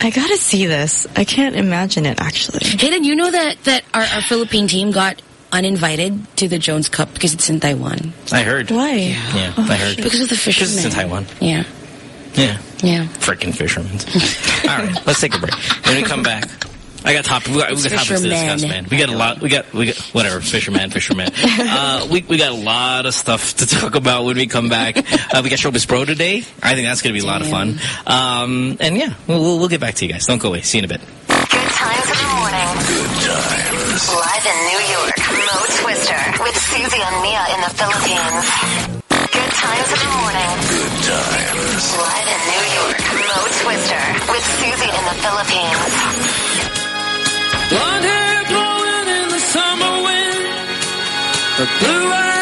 I gotta see this. I can't imagine it actually. Hey, did you know that that our, our Philippine team got uninvited to the Jones Cup because it's in Taiwan? I heard. Why? Yeah, I oh, heard. Because of the fishermen. Because it's in Taiwan. Yeah. Yeah. Yeah. Freaking fishermen. All right, let's take a break. When we come back, I got topic. We got, we got topics to discuss, man. We got a lot. We got we got whatever. Fisherman, fisherman. uh, we we got a lot of stuff to talk about when we come back. Uh, we got Showbiz Pro today. I think that's going to be a lot of fun. Um, and yeah, we'll, we'll we'll get back to you guys. Don't go away. See you in a bit. Good times in the morning. Good times. Live in New York, Mo Twister with Susie and Mia in the Philippines. Good times in the morning. Good times. Live in New York, Mo Twister with Susie in the Philippines. Blonde hair blowing in the summer wind. A blue-eyed girl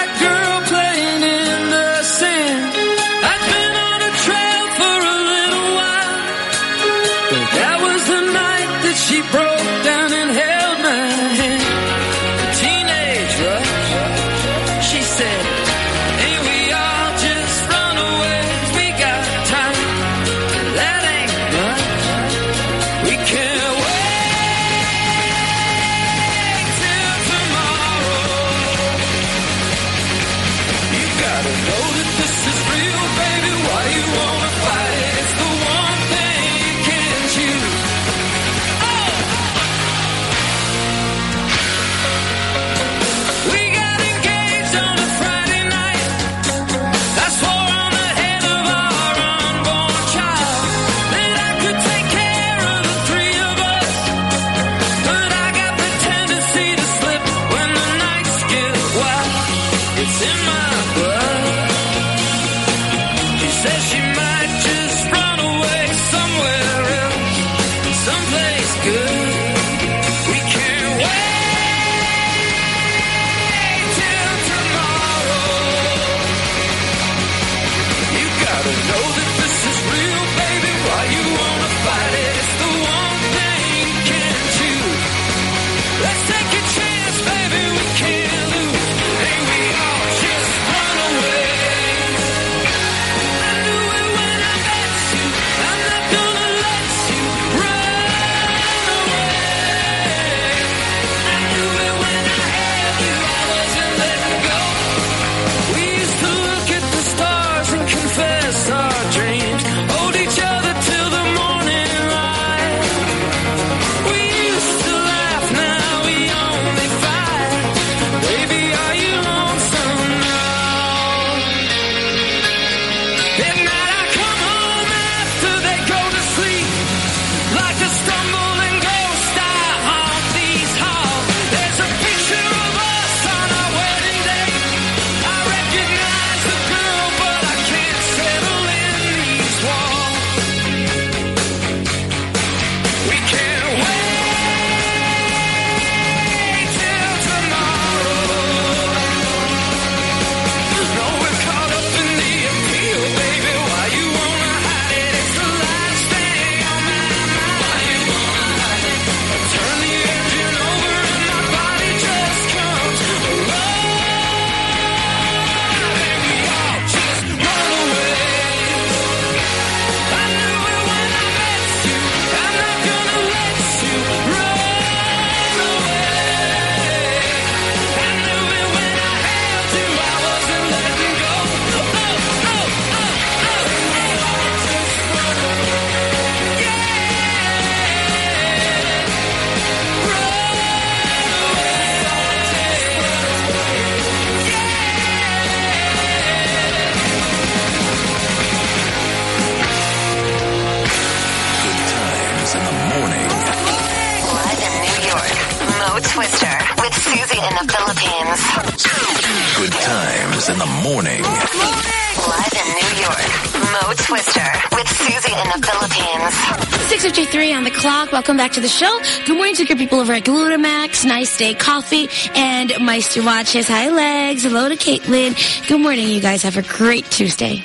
Welcome back to the show. Good morning to your people over at Glutamax, Nice Day Coffee, and Meister Watches. Hi, Legs. Hello to Caitlin. Good morning, you guys. Have a great Tuesday.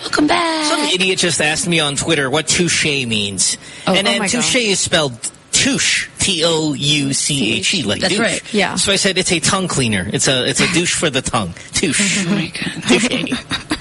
Welcome back. Some idiot just asked me on Twitter what touche means. Oh, and oh then touche is spelled touche. T-O-U-C-H-E, like That's douche. right, yeah. So I said it's a tongue cleaner. It's a it's a douche for the tongue. Touche. Oh my God. Touche.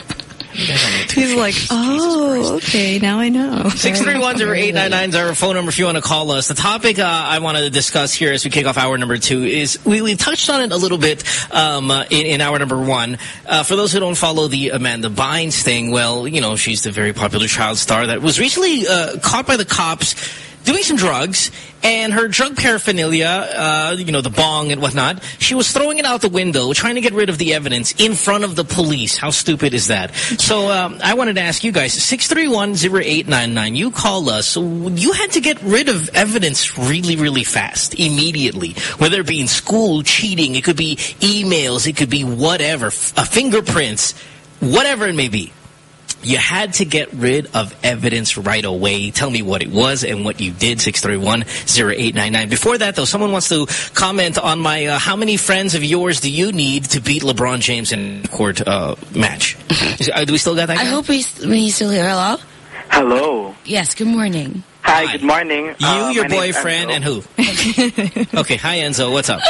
He's like, oh, okay, now I know. 631-0899 is our phone number if you want to call us. The topic uh, I want to discuss here as we kick off hour number two is we, we touched on it a little bit um, uh, in, in hour number one. Uh, for those who don't follow the Amanda Bynes thing, well, you know, she's the very popular child star that was recently uh, caught by the cops doing some drugs and her drug paraphernalia, uh, you know, the bong and whatnot, she was throwing it out the window, trying to get rid of the evidence in front of the police. How stupid is that? So um, I wanted to ask you guys, 631-0899, you call us. You had to get rid of evidence really, really fast, immediately. Whether it be in school, cheating, it could be emails, it could be whatever, uh, fingerprints, whatever it may be. You had to get rid of evidence right away. Tell me what it was and what you did, 631-0899. Before that, though, someone wants to comment on my uh, how many friends of yours do you need to beat LeBron James in court uh, match? Uh, do we still got that I hope he's, he's still here. Hello? Hello. Yes, good morning. Hi, Hi. good morning. You, Uh, your boyfriend, and who? okay, hi, Enzo. What's up?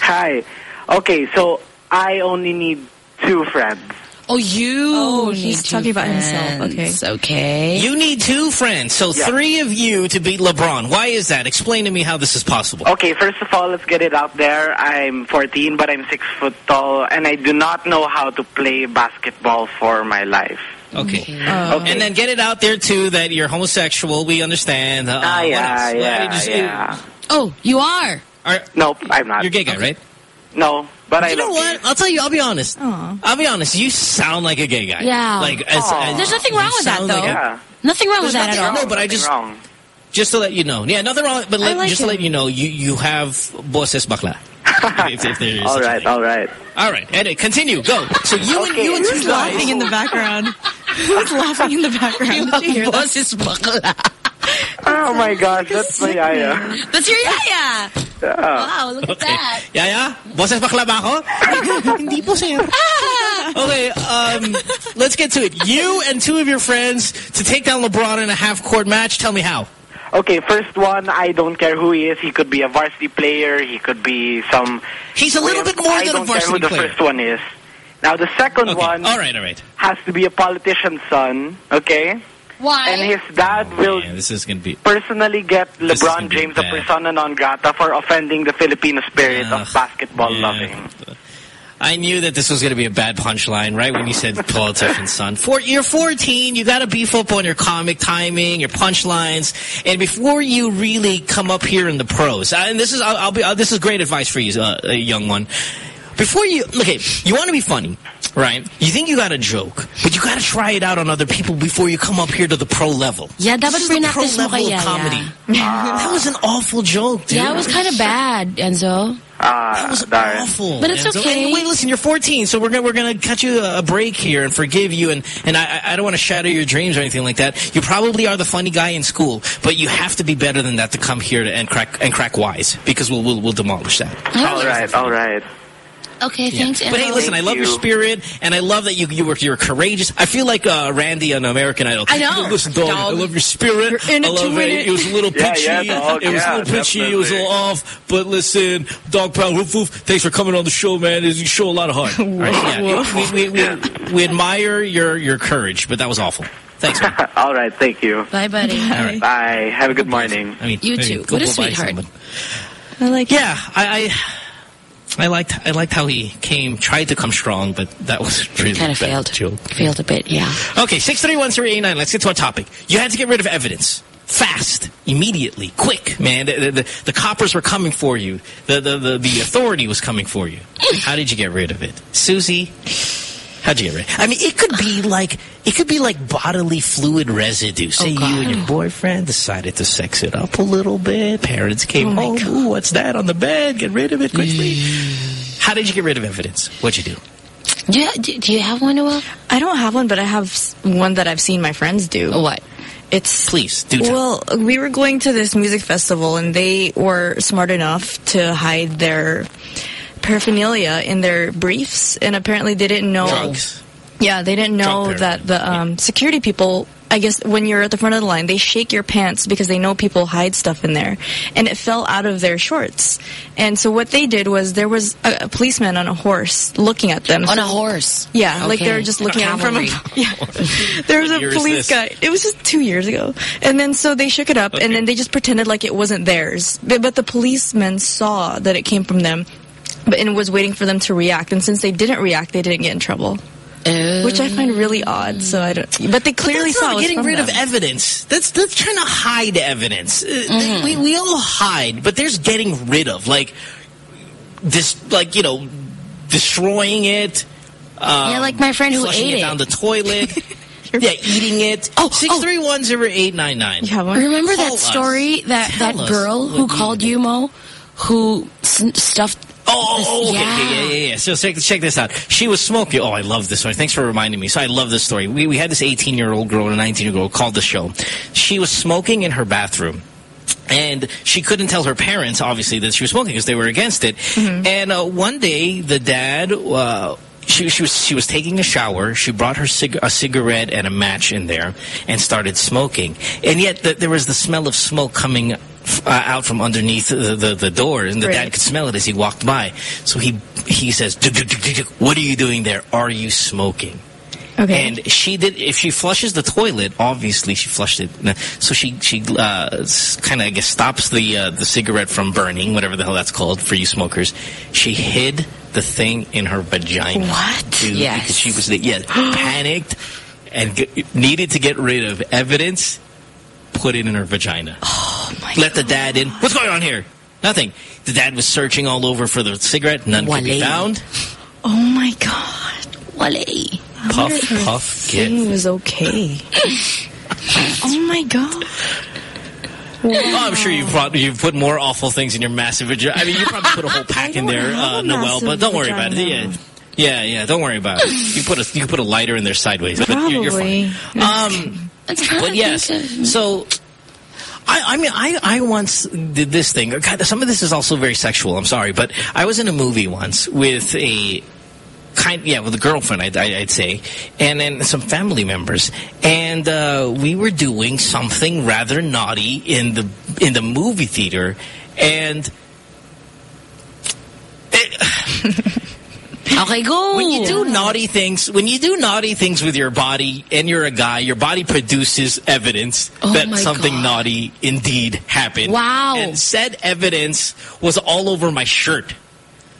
Hi. Okay, so I only need two friends. Oh, you Oh, need he's two talking about himself. friends. Okay. You need two friends, so Yeah. three of you to beat LeBron. Why is that? Explain to me how this is possible. Okay, first of all, let's get it out there. I'm 14, but I'm six foot tall, and I do not know how to play basketball for my life. Okay. Okay. And then get it out there, too, that you're homosexual. We understand. Uh, ah, yeah, yeah, you just- yeah. Oh, you are? Are, Nope, I'm not. you're gay guy, right? No, but I You know love what? I'll tell you. I'll be honest. Aw. I'll be honest. You sound like a gay guy. Yeah. Like as, as- There's nothing wrong with that, though. like a- Yeah. Nothing wrong with There's that at all. wrong. No, but I just- wrong. just to let you know. Yeah, nothing wrong. But let, like just to let you know, you you have bosses bakla. if, if there is all such a right, thing. all right. All right. Anyway, continue. Go. So you and you and Who's two guys. laughing in the background? Who's laughing in the background? Did you hear that? Bakla. Oh my gosh, that's my yaya. That's your yaya. Yeah. Wow, look at that. Yaya, bosses bakla ba ako? Hindi po sir. Okay, um, let's get to it. You and two of your friends to take down LeBron in a half-court match. Tell me how. Okay, first one, I don't care who he is. He could be a varsity player. He could be some... He's a little bit more I than a don't care varsity who the player. first one is. Now, the second Okay. one All right, all right. has to be a politician's son, okay? Why? And his dad will Man, this is going to be... personally get This is gonna LeBron James a bad. persona non grata for offending the Filipino spirit Ugh, of basketball yeah. loving. I knew that this was going to be a bad punchline, right? When you said politician's son. For, you're 14, you got to beef up on your comic timing, your punchlines, and before you really come up here in the pros, uh, and this is, I'll, I'll be, uh, this is great advice for you, uh, a young one. Before you, okay, you want to be funny, right? You think you got a joke, but you got to try it out on other people before you come up here to the pro level. Yeah, dapat This is the pro level kay of Yaya. comedy. That was an awful joke, dude. Yeah, it was kind of bad, Enzo. Ah, That was darn. awful. But it's And so- okay. and wait, listen, you're 14, so we're gonna we're gonna cut you a break here and forgive you. And and I I don't want to shatter your dreams or anything like that. You probably are the funny guy in school, but you have to be better than that to come here to, and crack and crack wise because we'll we'll, we'll demolish that. All right, all right. Okay, Yeah. thanks, Enzo. But hey, listen, I Thank love your spirit, and I love that you you were you're courageous. I feel like uh, Randy on American Idol. I know. Listen, dog, I love your spirit. You're in I it love it. it. It was a little pitchy. yeah, dog, it was yeah, a little pitchy. It was a little off. But listen, dog pound, woof woof. Thanks for coming on the show, man. You show a lot of heart. All right, yeah, we, we, we, we admire your your courage, but that was awful. Thanks, man. all right, thank you. Bye, buddy. All right. Bye. Have a good morning. I mean, You I mean, too. go What a sweetheart. someone. I like Yeah, I, I liked I liked how he came, tried to come strong, but that was really Kind of failed. joke. Failed a bit, yeah. Okay, six thirty one three eight nine. Let's get to our topic. You had to get rid of evidence. Fast, immediately, quick, man. The, the, the, the coppers were coming for you. The, the, the, the authority was coming for you. How did you get rid of it? Susie, how'd you get rid I mean, it could be like, it could be like bodily fluid residue. Say oh, you and your boyfriend decided to sex it up a little bit. Parents came oh, home. Ooh, what's that on the bed? Get rid of it quickly. How did you get rid of evidence? What'd you do? Do you, do, do you have one, Noel? I don't have one, but I have one that I've seen my friends do. What? It's Please, do tell. Well, we were going to this music festival, and they were smart enough to hide their paraphernalia in their briefs, and apparently they didn't know. Drugs. Yeah, they didn't know that the um, security people I guess when you're at the front of the line, they shake your pants because they know people hide stuff in there. And it fell out of their shorts. And so what they did was there was a, a policeman on a horse looking at them. On So- a horse. Yeah, like they Okay. were just looking at him from a, yeah. There was a police guy. It was just two years ago. And then so they shook it up and then they just pretended like it wasn't theirs. But, but the policeman saw that it came from them but, and was waiting for them to react. And since they didn't react, they didn't get in trouble. Uh, Which I find really odd. So I don't. But they clearly that's saw not it was getting from rid of evidence. That's that's trying to hide evidence. Uh, Mm-hmm. We we all hide, but there's getting rid of like this, like you know, destroying it. Um, Yeah, like my friend who flushing ate it it. down the toilet. yeah, eating it. Oh, six three one zero eight nine nine. You have one? Remember Call that us. story that Tell that girl who called you Mo, who s- stuffed. Oh, oh, oh, okay, Yeah. yeah, yeah, yeah. So check, check this out. She was smoking. Oh, I love this story. Thanks for reminding me. So I love this story. We, we had this 18-year-old girl and a 19-year-old called the show. She was smoking in her bathroom. And she couldn't tell her parents, obviously, that she was smoking because they were against it. And uh, one day, the dad, uh, she, she was she was taking a shower. She brought her cig a cigarette and a match in there and started smoking. And yet, the, there was the smell of smoke coming uh, out from underneath the, the, the door, and the Right. dad could smell it as he walked by. So he he says, "Duk, duk, duk, duk, duk. "What are you doing there? Are you smoking?" Okay. And she did. If she flushes the toilet, obviously she flushed it. So she she uh, kind of I guess stops the uh, the cigarette from burning, whatever the hell that's called for you smokers. She hid the thing in her vagina. What? Dude, Yes. Because she was yeah panicked and g needed to get rid of evidence. Put it in her vagina. oh my Let the dad in. What's going on here? Nothing. The dad was searching all over for the cigarette. None could be found. Oh my god. Wale. Puff, puff, get. was okay. oh my god. Oh, I'm sure you've brought, you've put more awful things in your massive vagina. I mean, you probably put a whole pack in there, uh, Noel, but don't worry about it. Yeah, yeah, yeah. Don't worry about it. You put a you put a lighter in there sideways, but you're, you're fine. Probably. Um, but yes, of- so. I, I mean, I, I once did this thing. God, some of this is also very sexual. I'm sorry, but I was in a movie once with a kind, yeah, with a girlfriend, I'd, I'd say, and then some family members, and uh, we were doing something rather naughty in the in the movie theater, and. Okay, go. When you do naughty things, when you do naughty things with your body and you're a guy, your body produces evidence Oh that something God. naughty indeed happened. Wow. And said evidence was all over my shirt.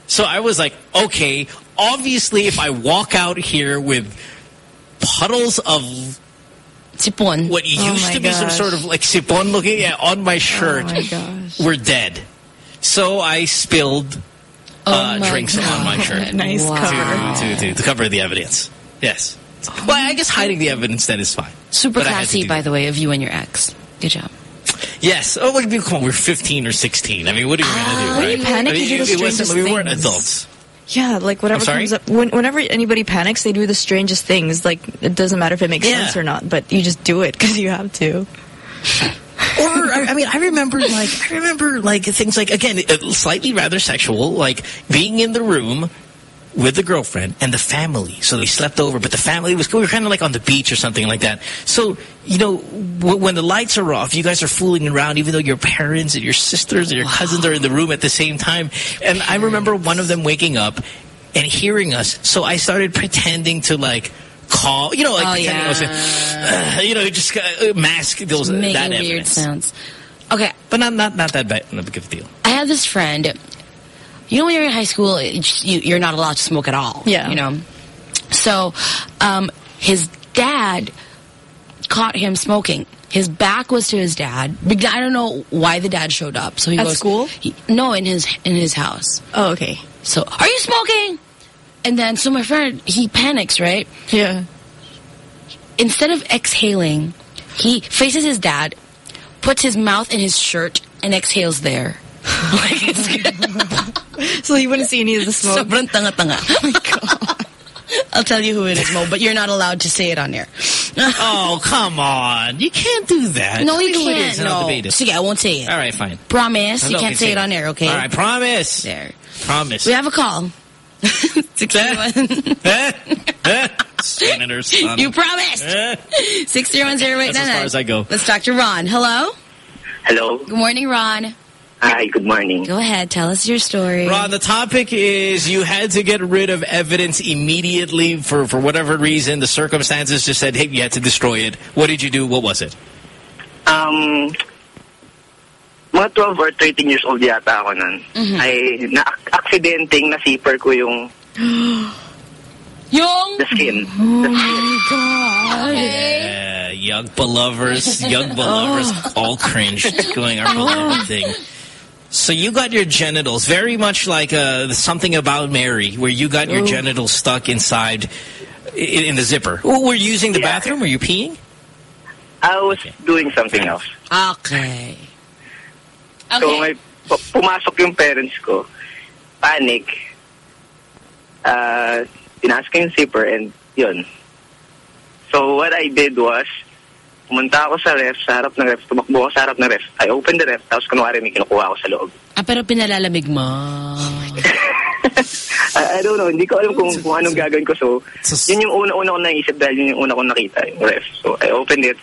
So I was like, okay, obviously if I walk out here with puddles of Sipon. what oh used my to be some sort of like sipon looking yeah, on my oh shirt, Oh my gosh. we're dead. So I spilled uh, Oh drinks on my shirt Nice Wow. cover. to, to, to cover the evidence. Yes. Well, I guess hiding the evidence then is fine. Super But to classy, by that. the way, of you and your ex. Good job. Yes. Oh, like, come on, we're 15 or 16. I mean, what are you going to do, When right? you panic, I mean, you do the strangest We weren't things. adults. Yeah, like whatever comes up. When, whenever anybody panics, they do the strangest things. Like it doesn't matter if it makes Yeah. sense or not, but you just do it because you have to. Or, I mean, I remember, like, I remember, like, things like, again, slightly rather sexual, like, being in the room with the girlfriend and the family. So they slept over, but the family was, we were kind of like on the beach or something like that. So, you know, when the lights are off, you guys are fooling around, even though your parents and your sisters and your cousins are in the room at the same time. And I remember one of them waking up and hearing us. So I started pretending to, like, call, you know, like, Oh, pretending I was, uh, you know, just uh, mask those, Making that weird evidence. sounds. Okay, But not not not that bad, not a big of a deal. I have this friend. You know, when you're in high school, it's- you, you're not allowed to smoke at all. Yeah. You know? So, um, his dad caught him smoking. His back was to his dad. I don't know why the dad showed up. So he At goes, school? he- no, in his in his house. Oh, okay. So, are you smoking? And then, so my friend, he panics, right? Yeah. Instead of exhaling, he faces his dad, puts his mouth in his shirt, and exhales there. like So you wouldn't see any of the smoke. sobrang tanga-tanga. Oh my god. I'll tell you who it is, Mo, but you're not allowed to say it on air. Oh, come on. You can't do that. no, you me who it can't. is No. debate it. Sige, I won't say it. All right, fine. Promise, you can't okay, say it on air, okay? All right, promise. There. Promise. We have a call. 61. Senator. You promised. Eh. 6310899. That's as far as I go. Let's talk to Ron. Hello? Hello. Good morning, Ron. Hi, good morning. Go ahead. Tell us your story. Ron, the topic is you had to get rid of evidence immediately for, for whatever reason. The circumstances just said, hey, you had to destroy it. What did you do? What was it? Um, mga 12 or 13 years old yata ako nun. Ay, na-aksidenteng na-zipper ko yung Yung... the skin. Uh, young belovers, young belovers, all cringed, going our beloved thing. So you got your genitals very much like uh, something about Mary, where you got your genitals stuck inside in, in the zipper. Oh, were you using the Yeah. bathroom? Were you peeing? I was doing something else. Okay. So, Okay. may pu- pumasok yung parents ko. Panic. Uh, tinaas ko yung zipper and yun. So, what I did was, pumunta ako sa ref, sa harap ng ref, tumakbo ako sa harap ng ref. I opened the ref, tapos kunwari may kinukuha ako sa loob. Ah, pero pinalalamig mo. I, I don't know, hindi ko alam kung, kung anong gagawin ko. So, yun yung una-una ko naisip dahil yun yung una ko nakita, yung ref. So, I opened it.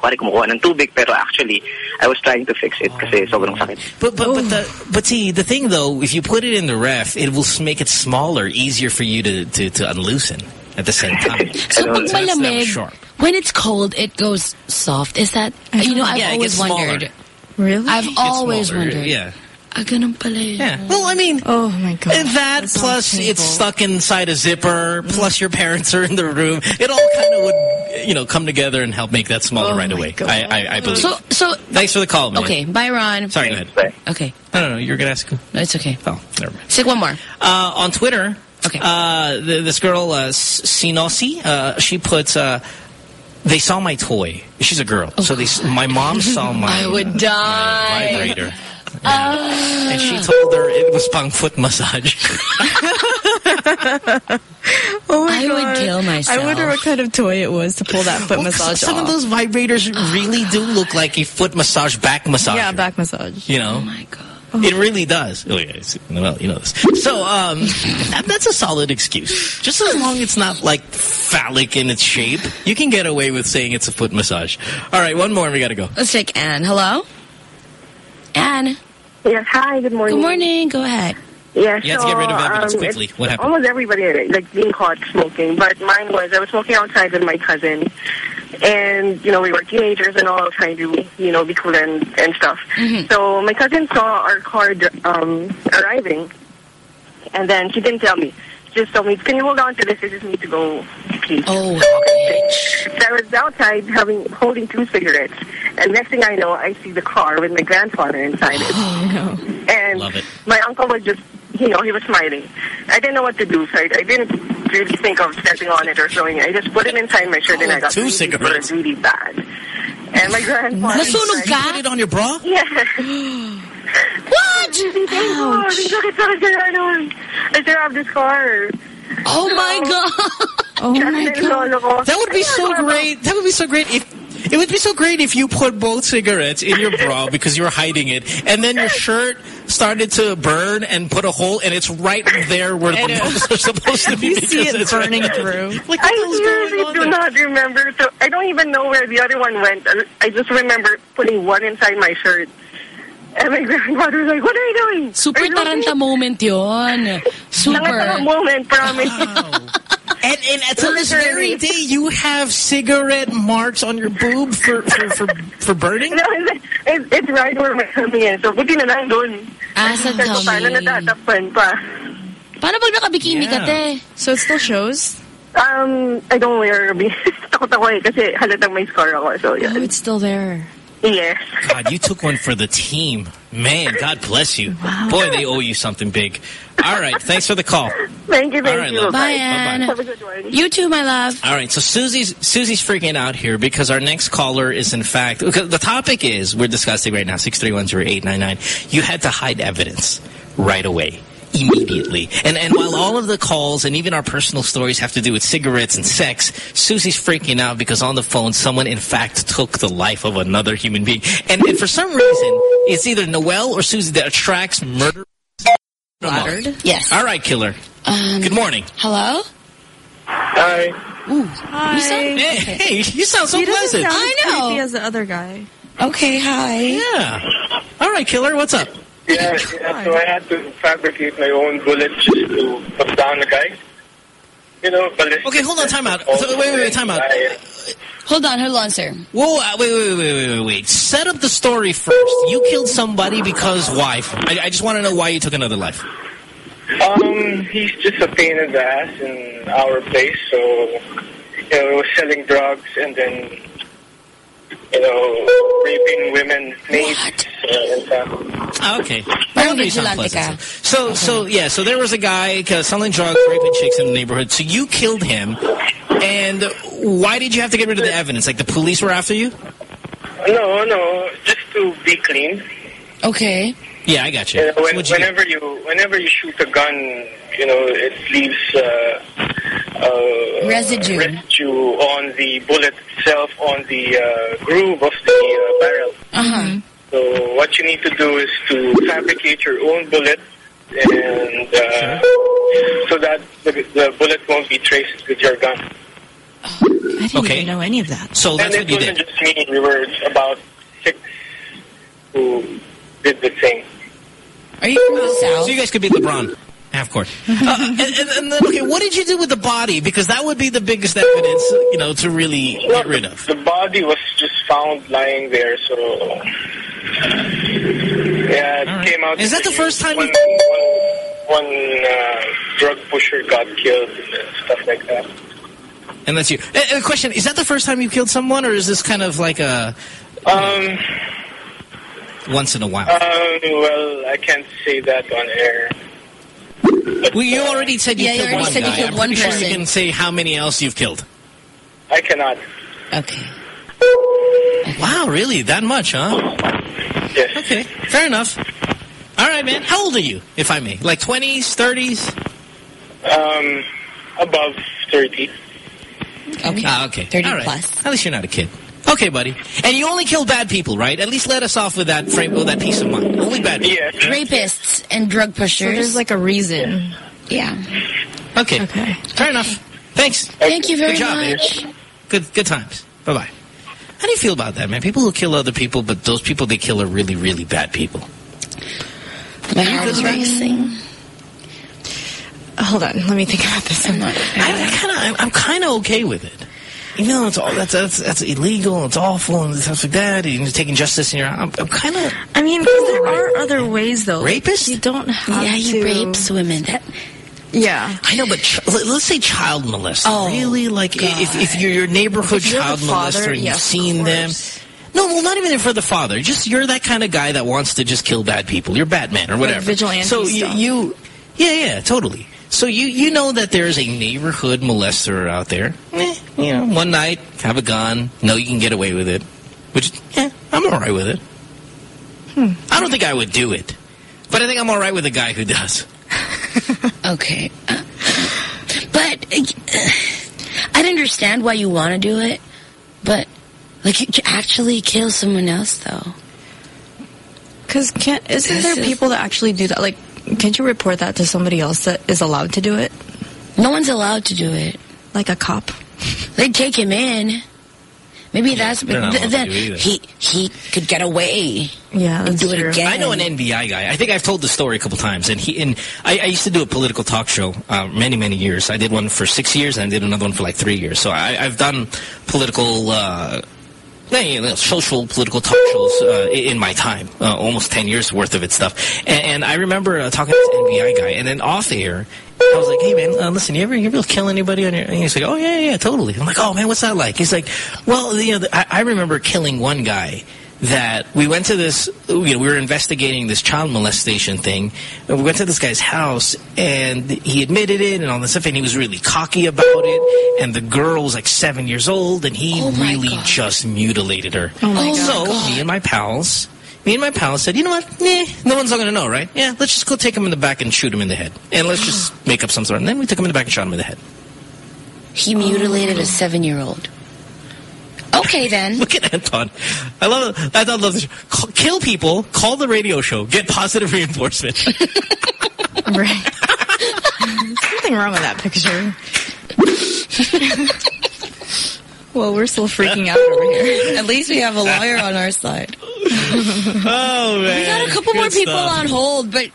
Kuwari kumukuha ng tubig, pero actually, I was trying to fix it kasi ah. sobrang sakit. But but but the but see the thing though, if you put it in the ref, it will make it smaller, easier for you to to, to unloosen at the same time. So Ano, pag that's malamig, sharp. when it's cold, it goes soft. Is that, you know, I've Yeah, always wondered. Really? I've always smaller, wondered. Yeah. Ah, ganun pala yun. Yeah. Well, I mean, oh my god. That sounds plus it's stuck inside a zipper, plus your parents are in the room. It all kind of would, you know, come together and help make that smaller Oh right away. I, I, I believe. So, so, Thanks for the call, man. okay, bye, Ron. Sorry, go ahead. But, Okay, No, no, no. You're going to ask. no, it's okay. Oh, never mind. Say one more. Uh, on Twitter, Okay. uh, th this girl, uh, Sinosi, uh, she puts, uh, they saw my toy. She's a girl. so they, my mom saw my, I would my die. vibrator. Yeah. and she told her it was pang foot massage. Oh my I would kill myself. I wonder what kind of toy it was to pull that foot Well, massage Some off. of those vibrators really do look like a foot massage, back massage. yeah, back massage. You know, Oh my god. it really does. Oh yeah, well, you know this. So um, that, that's a solid excuse. Just as long as it's not like phallic in its shape, you can get away with saying it's a foot massage. All right, one more, and we got to go. Let's take Anne. Hello? Anne. Yes, hi, good morning. Good morning. Go ahead. Yeah, You have so, to get rid of evidence um, quickly. What happened? Almost everybody like being caught smoking, but mine was I was smoking outside with my cousin, and you know we were teenagers and all trying to you know be cool and and stuff. So my cousin saw our car um, arriving, and then she didn't tell me. She just told me, "Can you hold on to this? I just need to go pee." Oh, So I was outside having holding two cigarettes, and next thing I know, I see the car with my grandfather inside it. Oh no. And Love it. my uncle was just, you know, he was smiling. I didn't know what to do, so I, I didn't really think of stepping on it or throwing it. I just put it inside my shirt and Oh, I got two really cigarettes. burned really bad. And my grandfather... Nasunog You ka? put it on your bra? Yeah. What? Really painful. Sa akin ganun? I still this car. Oh my god. Oh my god. That would be so great. That would be so great if it would be so great if you put both cigarettes in your bra because you were hiding it, and then your shirt started to burn and put a hole, and it's right there where the balls are supposed to be. You see because it it's right burning there. through. Like I what the hell's seriously do there? not remember. So I don't even know where the other one went. I just remember putting one inside my shirt. And my grandfather was like, what are you doing? Super Are you okay?" taranta moment yun. Nangataka Super. moment, promise. And, and until this very day, you have cigarette marks on your boob for for for, for burning. no, it's, it's, it's right where my tummy is. So, buti na lang doon. Ah, sa Kasi paano tummy. natatakpan pa? Paano pag nakabikini ka, Yeah. te? So it still shows? Um, I don't wear Takot ako eh, kasi halatang may scar ako. So, Oh, yeah. it's still there. Yes. God, you took one for the team. Man, God bless you. Boy, they owe you something big. All right, thanks for the call. Thank you, thank All right, you. love. Bye, Bye-bye. Anne. Have a good one. You too, my love. All right, so Susie's Susie's freaking out here because our next caller is in fact the topic is we're discussing right now six three one zero eight nine nine. You had to hide evidence right away. Immediately. And and while all of the calls and even our personal stories have to do with cigarettes and sex, Susie's freaking out because on the phone someone in fact took the life of another human being. And, and for some reason, it's either Noel or Susie that attracts murder. Yes. All right, killer. Um, Good morning. hello? Hi. Ooh. Hi. You sound, Hey, hey, you sound so he pleasant. sound I know. creepy as the other guy. okay, hi. Yeah. All right, killer, what's up? Yeah, yeah, so I had to fabricate my own bullets just to put down the guy. You know, ballistic. Okay, hold on, time out. So, wait, wait, wait, time out. Hold on, hold on, sir. Whoa, uh, wait, wait, wait, wait, wait, wait. Set up the story first. You killed somebody because why? I, I just want to know why you took another life. Um, he's just a pain in the ass in our place, so, you know, selling drugs and then, you know, raping women, maids, uh, and. Okay. Parang Okay, sound vigilante pleasant. ka. So, so yeah, so there was a guy uh, selling drugs, raping chicks in the neighborhood. So you killed him, and why did you have to get rid of the evidence? Like the police were after you? No, no, just to be clean. Okay. Yeah, I got you. You know, when, What'd you get? whenever you whenever you shoot a gun, you know it leaves uh, uh, Residue. residue on the bullet itself, on the uh, groove of the uh, barrel. Uh-huh. So what you need to do is to fabricate your own bullet, and uh, so that the, the bullet won't be traced with your gun. I didn't Okay. even know any of that. So that's and what it you wasn't did. just me. We were about six who did the same. Are you from the South? So you guys could be LeBron. Half court. Uh, and, and, and then, okay, what did you do with the body? Because that would be the biggest evidence, you know, to really get rid of. The body was just found lying there, so yeah, it All right. came out. Is that the first time one, you- one, one uh, drug pusher got killed and stuff like that? And that's you. Uh, uh, question, is that the first time you killed someone, or is this kind of like a Um, once in a while? um, well, I can't say that on air. well, you already said you Yeah, you already one said you guy. killed I'm one pretty sure you can say how many else you've killed. I cannot. Okay. Wow, really? That much, huh? Yes. Okay, fair enough. All right, man. How old are you, if I may? Like 20s, 30s? Um, above thirty. Okay. Ah, okay. 30 All right. plus. At least you're not a kid. Okay, buddy. And you only kill bad people, right? At least let us off with that frame, with that peace of mind. Only bad people. Yes. Rapists and drug So pushers. there's like a reason. yeah. Okay. Okay. Fair enough. Thanks. Thank you very Good job, man. much. Good good times. Bye-bye. How do you feel about that, man? People who kill other people, but those people they kill are really, really bad people. My heart is racing. Hold on, let me think about this. I'm not. I, I kind of, I'm kind of okay with it. Even though it's all that's that's, that's illegal, it's awful, and stuff like that, and you're taking justice in your. I'm, I'm kind of I mean, 'cause there are other ways though. Rapist? You don't have Yeah, he to. rapes women. That Yeah. I know, but ch let- let's say child molester. Oh, really? Like, i- if, if you're your neighborhood If you're child the father, molester and yes, you've seen of them. No, well, not even for the father. Just you're that kind of guy that wants to just kill bad people. You're Batman or whatever. vigilante So you, stuff. you, yeah, yeah, totally. So you you know that there's a neighborhood molester out there. Eh, you know, one night have a gun, know you can get away with it. Which, yeah, I'm all right with it. Hmm. I don't think I would do it, but I think I'm all right with a guy who does. Okay. Uh, but uh, I'd understand why you want to do it, but like you actually kill someone else though. Because can't isn't there people that actually do that? Like, can't you report that to somebody else that is allowed to do it? No one's allowed to do it. Like a cop. They'd take him in. Maybe that's they're th- then he he could get away Yeah, and that's do it true. again. I know an NBI guy. I think I've told the story a couple times. And he and I, I used to do a political talk show uh, many many years. I did one for six years and I did another one for like three years. So I, I've done political. Uh, yeah, you know, social political talk shows uh, in my time, uh, almost 10 years worth of it stuff. And, and I remember uh, talking to this NBI guy, and then off air, I was like, hey, man, uh, listen, you ever, you ever kill anybody on your... And he's like, oh, yeah, yeah, totally. I'm like, oh, man, what's that like? He's like, well, you know, I, I remember killing one guy that we went to this, you know, we were investigating this child molestation thing. And we went to this guy's house, and he admitted it and all this stuff, and he was really cocky about it. And the girl was like seven years old, and he Oh, really God. just mutilated her. Oh my Oh, so God. me and my pals, me and my pals said, you know what? Nah, no one's going to know, right? Yeah, let's just go take him in the back and shoot him in the head. And let's just make up some sort. And then we took him in the back and shot him in the head. He mutilated a seven-year-old. Okay then. Look at Anton. I love it. I love this. Kill people, call the radio show, get positive reinforcement. Right. Something wrong with that picture. Well, we're still freaking out over here. At least we have a lawyer on our side. Oh, man. We got a couple Good more people stuff. on hold, but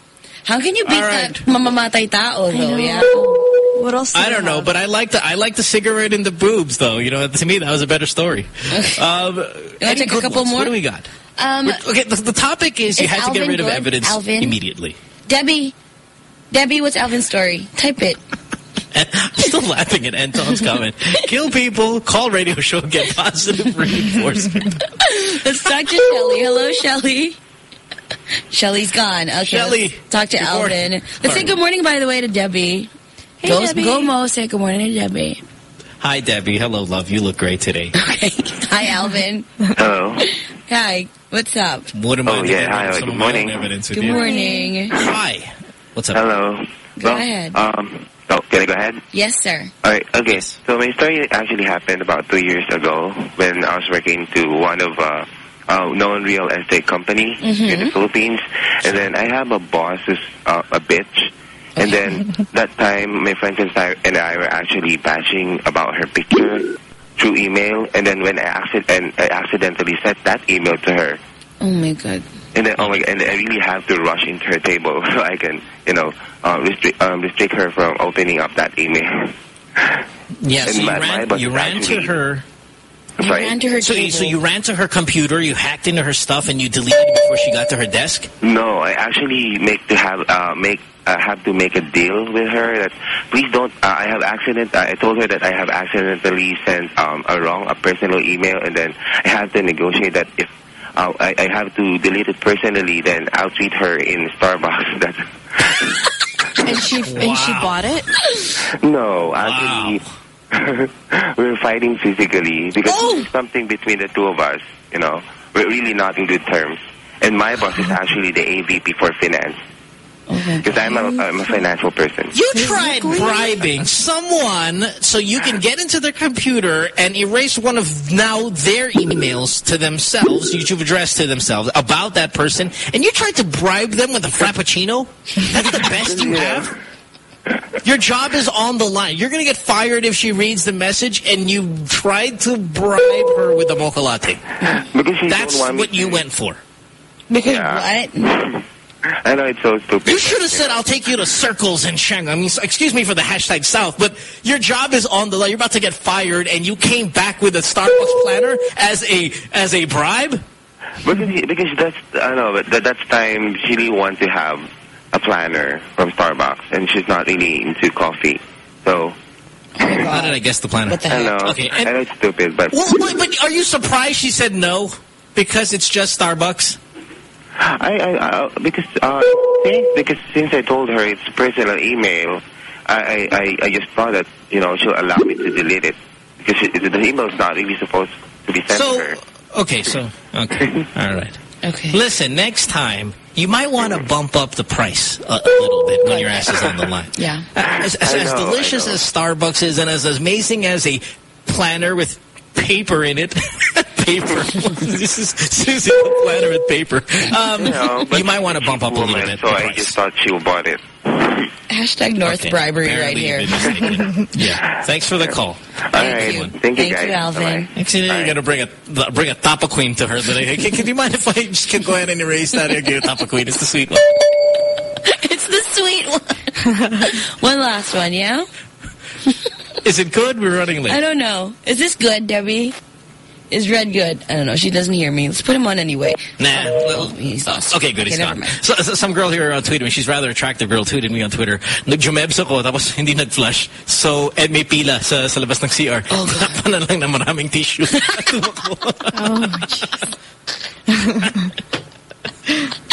how can you beat All right. that mamamatay tao, though? Yeah. What else? I don't know, have? but I like the I like the cigarette in the boobs, though. You know, to me that was a better story. Um, any take a couple ones? more? What do we got? Um, okay, the, the topic is you Is had to get Alvin rid of evidence Alvin? immediately. Debbie, Debbie, what's Alvin's story? Type it. I'm still laughing at Anton's comment. Kill people, call radio show, get positive reinforcement. Let's talk to Shelly. Hello, Shelly. Shelly's gone. Okay, Shelley, let's talk to Alvin. morning. Let's All say right. good morning, by the way, to Debbie. Hey, go, Debbie. go, Mo. Say good morning to Debbie. Hi, Debbie. Hello, love. You look great today. Okay. Hi, Alvin. Hello. Hi. What's up? What am I Oh, to yeah, hi, some good of my own morning. Evidence with Good you? morning. Hi. What's up? Hello. Go well, ahead. Um, oh, can I go ahead? Yes, sir. All right. Okay. So my story actually happened about two years ago when I was working to one of uh, uh, known real estate company in the Philippines, and then I have a boss who's uh, a bitch. And then that time, my friends and I, and I were actually bashing about her picture through email. And then when I, accident- and I accidentally sent that email to her, Oh, my God. and then oh my, and I really have to rush into her table so I can, you know, uh, restrict um, restrict her from opening up that email. Yeah, so you my- my ran, you ran to her. You Sorry. ran to her So, you- so you ran to her computer, you hacked into her stuff, and you deleted it before she got to her desk? No, I actually make to have uh, make uh, have to make a deal with her that please don't. Uh, I have accident. I told her that I have accidentally sent um, a wrong a personal email, and then I have to negotiate that if uh, I, I have to delete it personally, then I'll treat her in Starbucks. That's And she and she bought it. no, actually. we're fighting physically because oh! there's something between the two of us, you know. We're really not in good terms. And my boss is actually the AVP for finance. Because I'm a, I'm a financial person. You tried bribing someone so you can get into their computer and erase one of now their emails to themselves, you've addressed to themselves about that person, and you tried to bribe them with a frappuccino? That's the best you have? Your job is on the line. You're going to get fired if she reads the message and you tried to bribe her with a mocha latte. Because she That's want what you to. went for. Because Yeah. what? I know it's so stupid. You should have said, I'll take you to circles in Shanghai. I mean, excuse me for the hashtag South, but your job is on the line. You're about to get fired, and you came back with a Starbucks planner as a as a bribe? Because, because that's, I know, but that, that's time she really wants to have a planner from Starbucks, and she's not really into coffee. So, How did I guess the planner? What the I heck? know, Okay, I and- know it's stupid, but Well, but, but are you surprised she said no? Because it's just Starbucks? I, I, I because, uh, since, because since I told her it's personal email, I, I, I- I just thought that, you know, she'll allow me to delete it. Because she, the email is not really supposed to be sent to So, her. okay, so, okay, all right. Okay. Listen, next time, you might want to bump up the price a, a little bit when your ass is on the line. Yeah. As, as, I as know, delicious as Starbucks is and as amazing as a planner with paper in it, paper. this is Susie, a planner with paper. Um, You know, you might want to bump up a little woman, bit. So I just thought she bought it. Hashtag North Okay, bribery right here. you made a mistake. yeah. Thanks for the call. All right. you. Thank you, Thank guys. you, Alvin. Bye-bye. Next thing you know, All you're gonna bring a bring a Tapa Queen to her. That I, can, can you mind if I just can go ahead and erase that and get a Tapa Queen? It's the sweet one. It's the sweet one. one last one, yeah? Is it good? We're running late. I don't know. Is this good, Debbie? Is Red good? I don't know. She doesn't hear me. Let's put him on anyway. Nah. Oh, he's lost. Okay, good. Okay, He's gone. So, so some girl here uh, tweeted me. She's a rather attractive girl. Tweeted me on Twitter. Nag-jumebs ako, tapos hindi nag-flush. So, eh, may pila sa, sa labas ng CR. Oh, God. Tapan na lang na maraming tissue. Oh,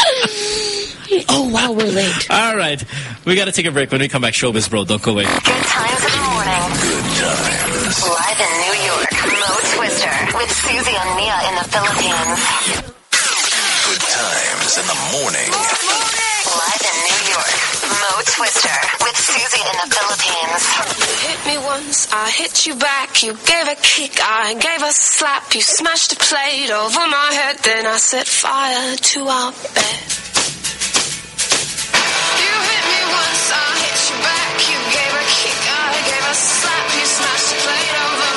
Oh, wow, we're late. All right. We got to take a break. When we come back, Showbiz Bro. Don't go away. Good times in the morning. Good times. Live in New York, Mo Twister with Susie and Mia in the Philippines. Good times in the morning. Live in New York, Mo Twister with Susie in the Philippines. You hit me once, I hit you back. You gave a kick, I gave a slap. You smashed a plate over my head, then I set fire to our bed. You hit me once, I hit you back. You gave a kick, I gave a slap. You smashed a plate over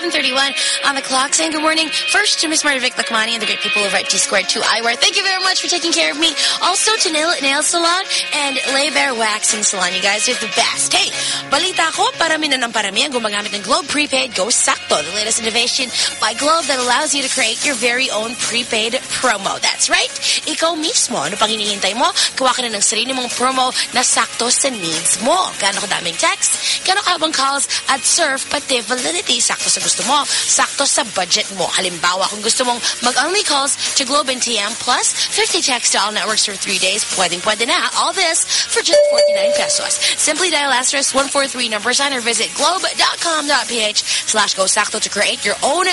731 on the clock saying good morning. First to Miss Marvic Lakmani and the great people over at T Squared 2 Eyewear. Thank you very much for taking care of me. Also to Nail Nail Salon and Lay Bare Waxing Salon. You guys are the best. Hey, balita ko, parami na ng parami ang gumagamit ng Globe Prepaid Go Sakto, the latest innovation by Globe that allows you to create your very own prepaid promo. That's right. Ikaw mismo, ano pang hinihintay mo? Gawa ka na ng sarili mong promo na sakto sa needs mo. Gano'ng kadaming text, gano'ng kabang calls, at surf, pati validity. Sakto sa gusto mo, sakto sa budget mo. Halimbawa, kung gusto mong mag-only calls to Globe and TM plus 50 texts to all networks for 3 days, pwedeng pwede na. All this for just 49 pesos. Simply dial asterisk 143 number sign or visit globe.com.ph slash go sakto to create your own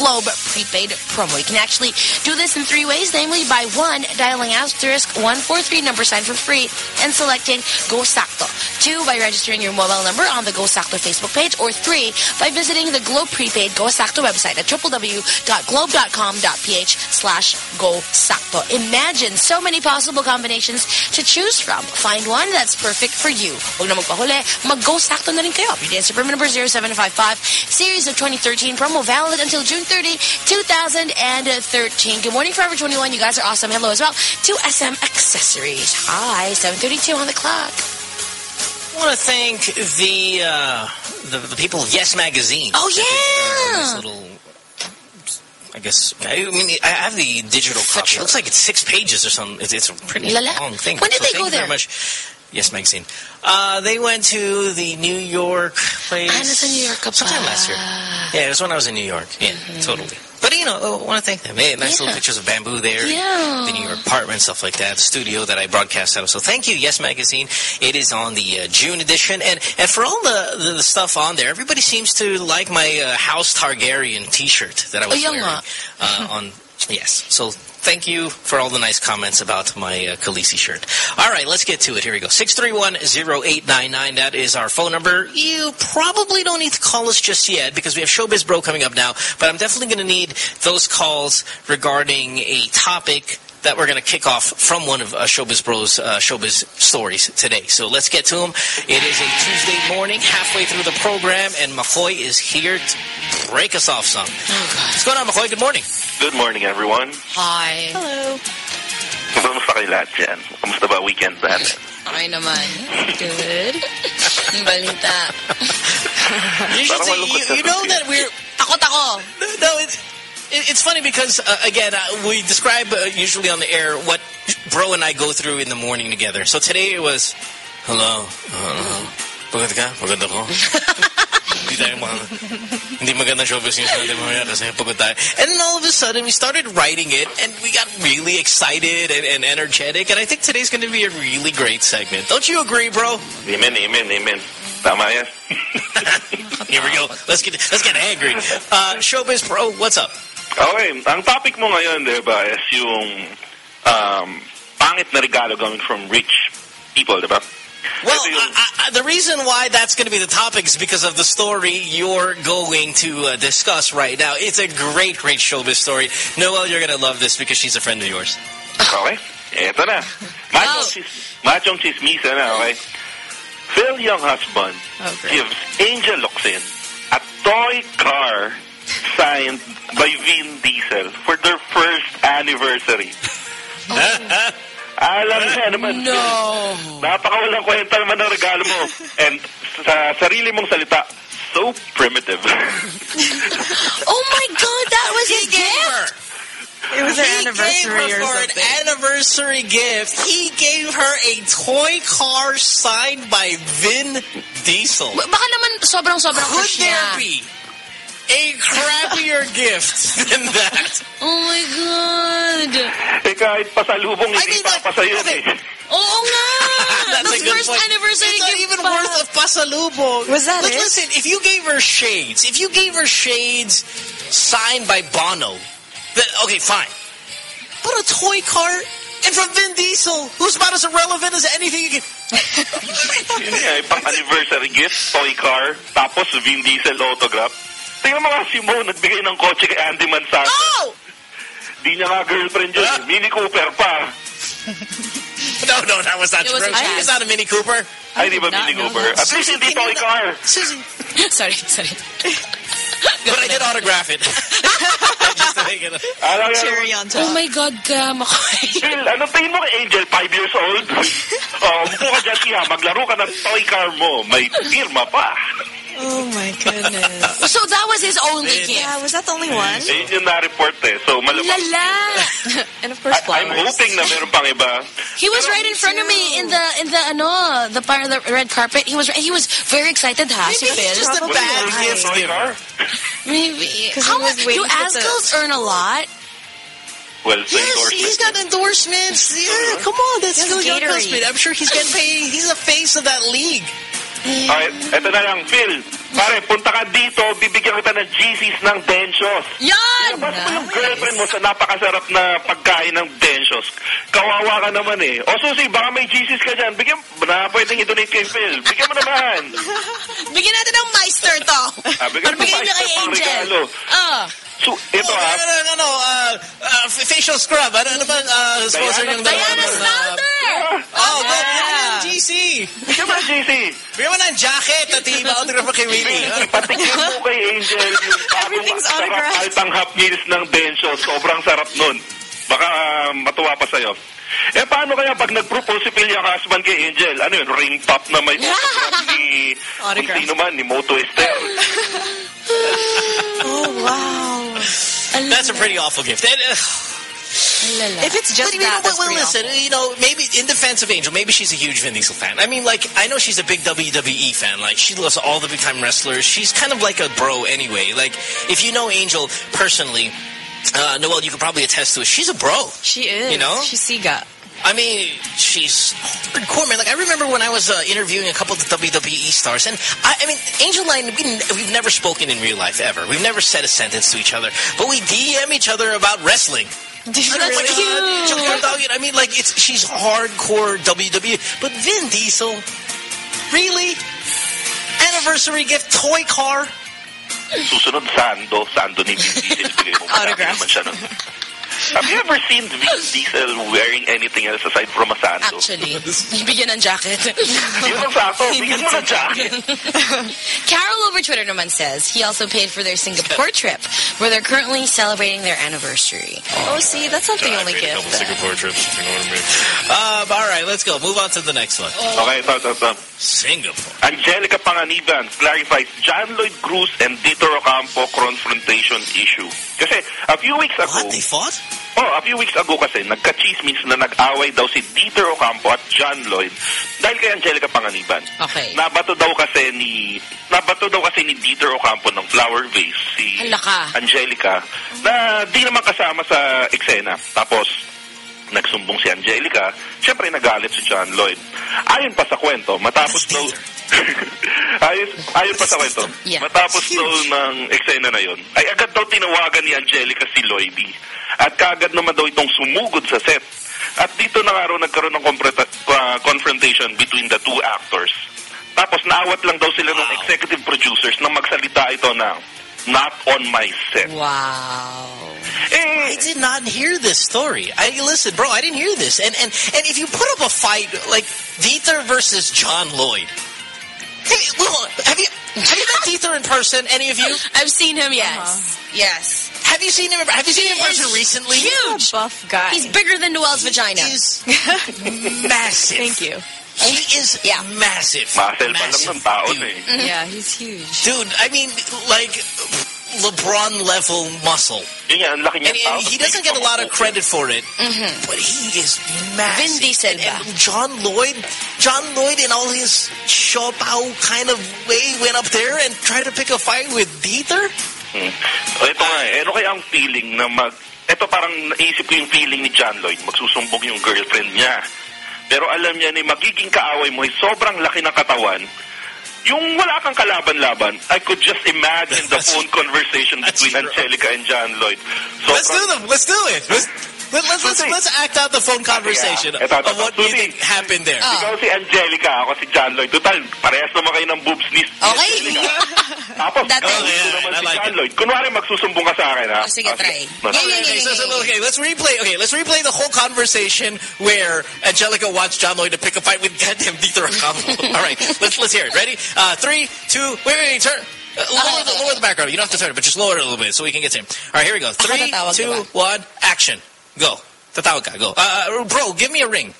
Globe prepaid promo. You can actually do this in three ways, namely by one, dialing asterisk 143 number sign for free and selecting Go Sakto. Two, by registering your mobile number on the Go Sakto Facebook page. Or three, by visiting the Globe prepaid Go Sakto website at www.globe.com.ph slash Go Sakto. Imagine so many possible combinations to choose from. Find one that's perfect for you. Huwag na magpahuli, mag-Go Sakto na rin kayo. PDS Supreme number 0755, series of 2013, promo valid until June 30, 2013. Good morning, Forever 21. You guys are awesome. Hello as well to SM Accessories. Hi, 732 on the clock. I want to thank the, uh, the the people of Yes Magazine. Oh, yeah. this little, I guess, I mean, I have the digital copy. It looks like it's six pages or something. It's, it's a pretty Lala. long thing. When did So they go there? Yes Magazine. Uh, they went to the New York place. Ah, in New York. Sometime last year. Yeah, it was when I was in New York. Yeah, totally. But, you know, I want to thank them. Hey, nice Yeah. little pictures of bamboo there. Yeah. The New York apartment, stuff like that. The studio that I broadcast out of. So thank you, Yes Magazine. It is on the uh, June edition. And and for all the, the, the stuff on there, everybody seems to like my uh, House Targaryen t-shirt that I was Oh, wearing. Uh, on Yes. So thank you for all the nice comments about my uh, Khaleesi shirt. All right, let's get to it. Here we go. 631-0899. That is our phone number. You probably don't need to call us just yet because we have Showbiz Bro coming up now. But I'm definitely going to need those calls regarding a topic that we're going to kick off from one of uh, Showbiz Bro's uh, Showbiz stories today. So let's get to them. It is a Tuesday morning, halfway through the program, and McCoy is here to break us off some. What's going on, McCoy? Good morning. Good morning, everyone. Hi. Hello. Kamusta kayo lahat dyan? Kamusta ba weekend natin? Okay naman. Good. Balita. You, should say, you, you know that we're... Takot ako. No, it's, it- it's funny because, uh, again, uh, we describe uh, usually on the air what Bro and I go through in the morning together. So today it was, hello, uh, pagod ka? Pagod ako. Hindi tayo mga, hindi maganda showbiz news natin mamaya kasi pagod tayo. And then all of a sudden we started writing it and we got really excited and, and energetic and I think today's going to be a really great segment. Don't you agree, bro? Amen, amen, amen. Tama yan. Here we go. Let's get let's get angry. Uh, showbiz, bro, what's up? Okay, ang topic mo ngayon, di ba, is yung um, pangit na regalo coming from rich people, di ba? Well, I, I, the reason why that's going to be the topic is because of the story you're going to uh, discuss right now. It's a great, great showbiz story. Noel, you're going to love this because she's a friend of yours. Okay, eto na. Machong, chis machong chismisa na, okay? Phil Younghusband gives Angel Locsin a toy car signed by Vin Diesel for their first anniversary. Alam niya naman. No. Napakawalang kwenta naman ng regalo mo. And sa sarili mong salita, so primitive. Oh my God, that was his gift. It was he their anniversary gave her or for something. an anniversary gift. He gave her a toy car signed by Vin Diesel. Baka naman sobrang-sobrang Could there be a crappier gift than that? Oh my God. eh kahit pasalubong, hindi papasayo eh. Oo nga. That's the a good first point. anniversary It's not gift even pa. worth a pasalubong. Was that But it? listen, if you gave her shades, if you gave her shades signed by Bono, then, okay, fine. But a toy car and from Vin Diesel, who's about as irrelevant as anything you can. Yun nga, eh, pang anniversary gift, toy car, tapos Vin Diesel autograph. Tingnan mo nga si Mo, nagbigay ng kotse kay Andy Manzano. Oh! Di niya nga girlfriend yun. eh. Mini Cooper pa. No, no, that was not It was true. Chaz. It's not a Mini Cooper. Ay, di ba Mini Cooper? At least hindi toy car. sorry, sorry. But I did autograph it. Just to make it a- Alam yan. Cherry on top. Oh my God, ka, Makoy. Phil, ano tingin mo kay Angel? Five years old? oh, umupo ka dyan, Tia. Maglaro ka ng toy car mo. May firma pa. Oh my goodness. So that was his only gift. yeah, was that the only one? Eh, yun na-report eh. So, malamang. Lala. and of course, I- I'm flowers. hoping na meron pang iba. He was right in front of me in the in the ano the part of the red carpet. He was he was very excited. Ha, si Maybe it's Phil. just a What bad is gift toy giver. car? Maybe. 'Cause How was much do waiting for the- Azkals earn a lot? Well, sa Yes, endorsement. he's got endorsements. Yeah, come on, that's Yes, still young Gatorade. husband. I'm sure he's getting paid. He's the face of that league. Okay, eto na lang, Phil. Pare, punta ka dito, bibigyan kita ng GCs ng Densios. Yan! Labas mo yung girlfriend mo sa napakasarap na pagkain ng Densios. Kawawa ka naman eh. O Susi, baka may GCs ka dyan. Bigyan, na pwedeng i-donate kay Phil. Bigyan mo naman. Bigyan natin ng Meister to. Ah, bigyan mo bigyan niya kay Meister pang Angel. regalo. Ah. So, ito Oh, ah. no, no, no, no. Uh, uh, facial scrub. Ano, ano bang uh, sponsor Diana yung Diana Uh, Snowder! oh, go. Bigyan mo ng GC. Bigyan mo ng GC. Bigyan mo ng jacket at i-autograph mo kay Winnie. Patikin mo kay Angel yung bagong Everything's sarap autographed. altang half meals ng Densios. Sobrang sarap nun. Baka ah, matuwa pa sa'yo. Eh, paano kaya pag nag-propose si yung husband kay Angel? Ano yun? Ring pop na may autograph ni kung Autograph. sino man, ni Moto Esther. Oh wow. That's a pretty awful gift. And, uh, If it's just but, you know, that, well, that's well, listen, awful. you know, maybe in defense of Angel, maybe she's a huge Vin Diesel fan. I mean, like, I know she's a big WWE fan. Like, she loves all the big time wrestlers. She's kind of like a bro anyway. Like, if you know Angel personally, uh, Noel, you could probably attest to it. She's a bro. She is. You know? She's Siga. I mean, she's hardcore, man. Like, I remember when I was uh, interviewing a couple of the WWE stars, and I, I mean, Angel and I, we, we've never spoken in real life, ever. We've never said a sentence to each other, but we DM each other about wrestling. Did you Oh, that's really? cute. Joke dog, I mean, like, it's she's hardcore WWE. But Vin Diesel, really? Anniversary gift, toy car? Susunod, Sando. Sando ni Vin Diesel. Bigay Autograph. Naman siya nun. Have you ever seen Vin Diesel wearing anything else aside from a Sando? Actually, bigyan ng jacket. Yun ang sakto. Bigyan mo ng jacket. Carol over Twitter naman says he also paid for their Singapore trip, where they're currently celebrating their anniversary. Oh, see, that's not the only gift. Singapore trips, you know what I mean. Um, all right, let's go. Move on to the next one. Okay, ito, ito, ito. Singapore. Angelica Panganiban clarifies John Lloyd Cruz and Dieter Ocampo confrontation issue. Kasi a few weeks ago, What? They fought? Oh, a few weeks ago kasi nagka-chismis na nag-away daw si Dieter Ocampo at John Lloyd dahil kay Angelica Panganiban. Okay. Nabato daw kasi ni nabato daw kasi ni Dieter Ocampo ng flower vase si Hala ka. Angelica na di naman kasama sa eksena. Tapos nagsumbong si Angelica, syempre nagalit si John Lloyd. Ayon pa sa kwento, matapos daw ayon, ayon pa sa kwento, Yeah. matapos daw ng eksena na yon, ay agad daw tinawagan ni Angelica si Lloydie. At kaagad naman daw itong sumugod sa set. At dito na nga raw nagkaroon ng uh, confrontation between the two actors. Tapos naawat lang daw sila ng executive producers na magsalita ito na not on my set. Wow. Eh, I did not hear this story. I listen, bro. I didn't hear this. And and and if you put up a fight like Dieter versus John Lloyd, hey, well, have you have you met Dieter in person? Any of you? I've seen him, yes. Yes. Have you seen him? Have you seen him in person recently? Huge. Buff guy. He's bigger than Noel's vagina. Is massive. Thank you. He is Yeah. massive. muscle pa Massive dude. eh. Yeah, he's huge. Dude, I mean, like LeBron level muscle. Yun nga, ang laki niya And, and he doesn't get a lot of credit for it, but he is massive. Vin Diesel and, and? John Lloyd, John Lloyd in all his shopao kind of way went up there and tried to pick a fight with Dieter. Hmm. O, ito nga eh. Ano kaya ang feeling na mag... Ito parang naisip ko yung feeling ni John Lloyd. Magsusumbong yung girlfriend niya. Pero alam niya ni magiging kaaway mo ay sobrang laki ng katawan. Yung wala kang kalaban-laban, I could just imagine the phone conversation between. Angelica and John Lloyd. Let's do Sobrang, them. Let's do it. Let's, Let, let's, let's, let's act out the phone conversation Ito, ito, of what ito. you think happened there. Ikaw si Angelica, ako si John Lloyd. Total, parehas naman kayo ng boobs ni Okay. Tapos, Dati. gawin ko naman si John Lloyd. Kunwari, magsusumbong ka sa akin, ha? Oh, sige, try. Mas- Okay, so, so, okay, let's replay. Okay, let's replay the whole conversation where Angelica wants John Lloyd to pick a fight with goddamn Dieter Ocampo. All right, let's let's hear it. Ready? Uh, three, two, wait, wait, wait, turn. Uh, lower, the, lower the background. You don't have to turn it, but just lower it a little bit so we can get to him. All right, here we go. Three, tatawag, two, diba? one, action. Go. Tatawag ka. Go. Uh, bro, give me a ring.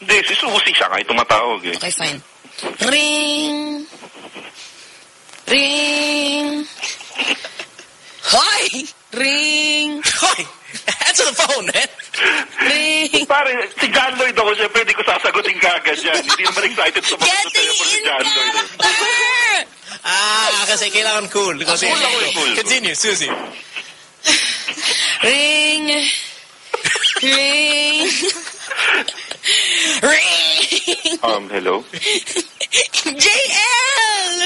Hindi, si Susie siya kayo tumatawag eh. Okay, fine. Ring. Ring. Hoy! Ring. Hoy! Answer the phone, man. Ring. Pare, si John Lloyd ako, syempre hindi ko sasagutin kagad yan. Hindi naman excited sa mga Getting telepono si in John Lloyd. Ah, kasi kailangan cool. Kasi, Cool ako cool. Continue, Susie. Ring. Ring. Ring. Um, hello? JL!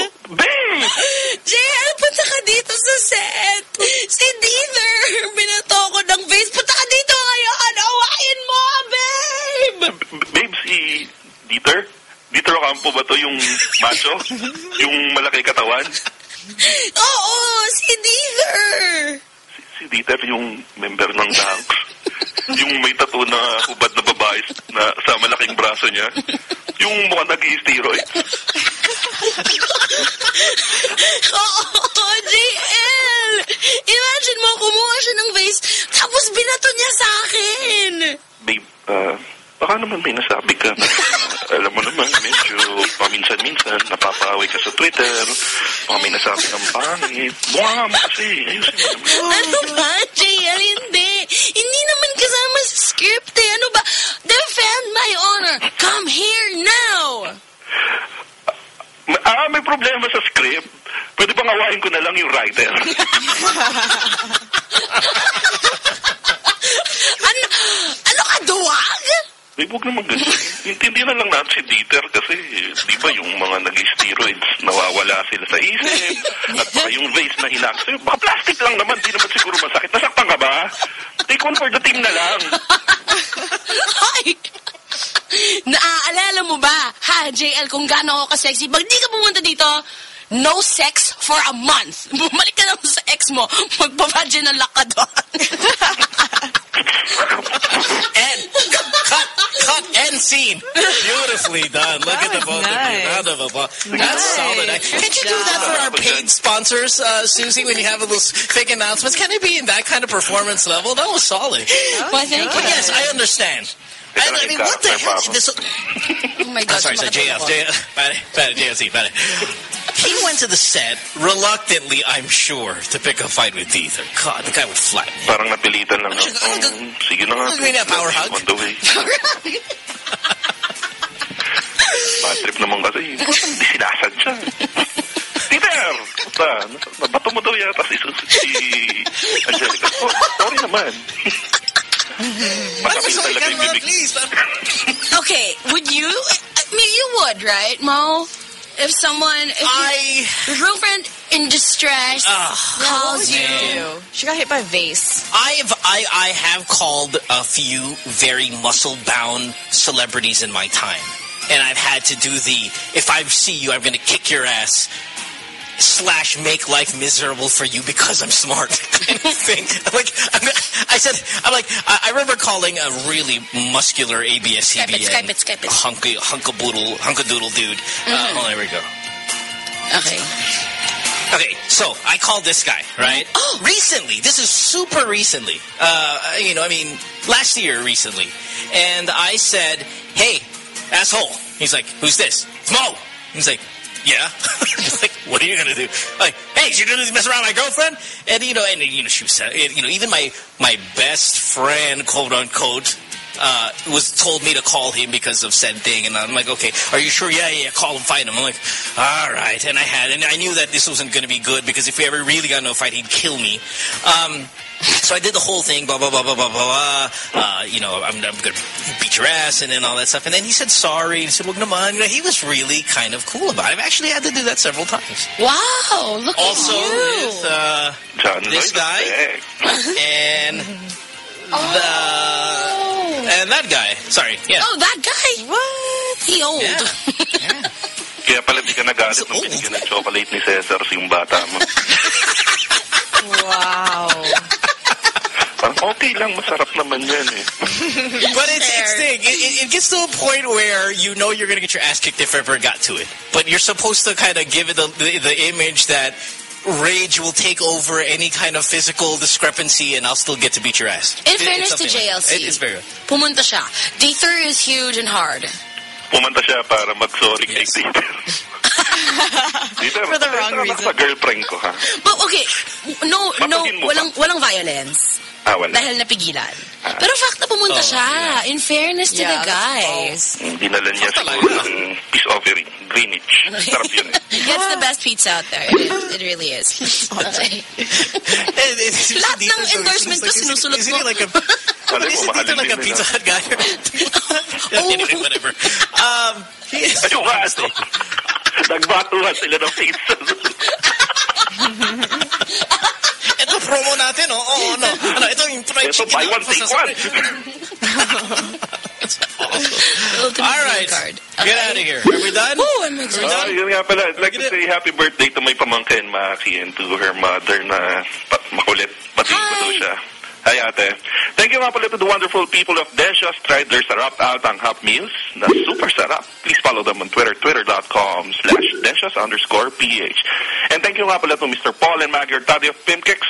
JL, punta ka dito sa set. Si Deezer, binato ko ng face. Punta ka dito ngayon. Awayin mo, babe! B- Babe, si Dieter? Dieter Ocampo ba to yung macho? yung malaki katawan? Oo, si Deezer. Si Dieter yung member ng Dunks? yung may tattoo na hubad na babae na sa malaking braso niya? Yung mukhang nag-i-steroid? Oo, JL! Imagine mo, kumuha siya ng vase, tapos binato niya sa akin. Babe, ah, baka naman may nasabi ka na alam mo naman, medyo paminsan-minsan napapaway ka sa Twitter, baka may nasabi kang pangit. Mukha mo kasi, ayusin mo naman. Ano ba, JL? Hindi. Hindi naman kasama sa script eh. Ano ba? Defend my honor. Come here now. Ma- Ah, may problema sa script. Pwede bang awahin ko na lang yung writer? Ano, ano ka, duwag? Babe, huwag naman ganun. Intindihan na lang natin si Dieter kasi, di ba yung mga nag-steroids, nawawala sila sa isip. At baka yung vase na hinak sa'yo, baka plastic lang naman, di naman siguro masakit. Nasaktan ka ba? Take one for the team na lang. Ay! Naaalala mo ba, ha, JL, kung gaano ako ka-sexy? Pag di ka pumunta dito, no sex for a month. Bumalik ka naman sa ex mo, magpavaginal ka doon. And cut, cut, end scene. Beautifully done. Look at the both of you. Round of applause. That's solid. Can't you do that for our paid sponsors, uh, Susie, when you have those fake announcements? Can it be in that kind of performance level? That was solid. Why, thank But you. yes, I understand. I, I mean, what the hell is this? Oh my I'm gosh. sorry, so JF, JF, pare, pare, JFC, pare. He went to the set reluctantly, I'm sure, to pick a fight with Ether. God, the guy would flatten him. Parang napilitan lang. Oh, sige na nga. Ano gawin power hug? On the way. Bad trip naman kasi. Hindi sinasadya. Peter! Basta, nabato mo daw yata si, si Angelica. Oh, sorry naman. Masakit talaga yung bibig. Okay, would you? I mean, you would, right, Mo? If someone, if I, your girlfriend in distress calls you, She got hit by a vase. I've I I have called a few very muscle bound celebrities in my time, and I've had to do the if I see you, I'm going to kick your ass. Slash make life miserable for you because I'm smart kind of thing. Like I'm, I said, I'm like I, I remember calling a really muscular ABS Skype it, CBN Skype it, Skype it. hunky hunkaboodle hunkadoodle dude. Uh, Mhm. oh, there we go. okay. Okay, so I called this guy, right? Oh, recently. This is super recently. Uh, you know, I mean, last year recently. And I said, hey, asshole. He's like, who's this? It's Mo. He's like, yeah. Like, what are you going to do? Like, hey, you're going to mess around with my girlfriend? And, you know, and, you know, she was, uh, you know, even my, my best friend, quote unquote, uh, was told me to call him because of said thing. And I'm like, okay, are you sure? Yeah, yeah, call him, fight him. I'm like, all right. And I had, and I knew that this wasn't going to be good because if we ever really got into a fight, he'd kill me. Um, so I did the whole thing, blah, blah, blah, blah, blah, blah, blah. Uh, you know, I'm, I'm going to beat your ass and then all that stuff. And then he said sorry. He said, well, no, man. You know, he was really kind of cool about it. I've actually had to do that several times. Wow, look Also at you. with uh, John this Lloyd, guy and The and that guy. Sorry, yeah. Oh, that guy. What? He old. Kaya pala di ka nagalit nung binigyan ng chocolate ni Cesar yung bata mo. Wow. Parang okay lang, masarap naman yan eh. But it's, it's thing. It, it- it gets to a point where you know you're going to get your ass kicked if ever it got to it. But you're supposed to kind of give it the, the, the image that rage will take over any kind of physical discrepancy and I'll still get to beat your ass. In It- fairness to something like- JLC. it- it's very good. Pumunta siya. D3 is huge and hard. Pumunta siya para mag-sorry kay Dieter. Dieter, For the wrong reason. Sa girlfriend ko, ha? But okay, no, no, walang, walang violence. Ah, wala. Dahil napigilan. Pero fact na pumunta Oh, siya. In fairness to Yeah, the guy. Dinala niya siguro ng peace offering. Greenwich. Sarap yun eh. He gets the best pizza out there. It, is, it really is. Lahat ng endorsement ko sinusulot Isn't mo. he like a mahalin he like a Pizza. Hut guy? anyway, whatever. Um, he is Ayun? Nagbatuhan sila ng pizza. Ito promo natin, oh. Oo, ano. Ano, ito yung fried Ito, chicken. buy one, take one. All right. Get out of here. Are we done? Oh, I'm Are we Ah, done? yun nga pala. I'd like to say happy birthday to my pamangkin, Maki, and to her mother na pa makulit. Batiin ko daw siya. Hi, ate. Thank you nga pala to the wonderful people of Desia's tried their sarap altang hot meals na super sarap. Please follow them on Twitter, twitter.com slash Desia's underscore PH. And thank you nga pala to Mr. Paul and Maggie Hurtado of Pimkicks.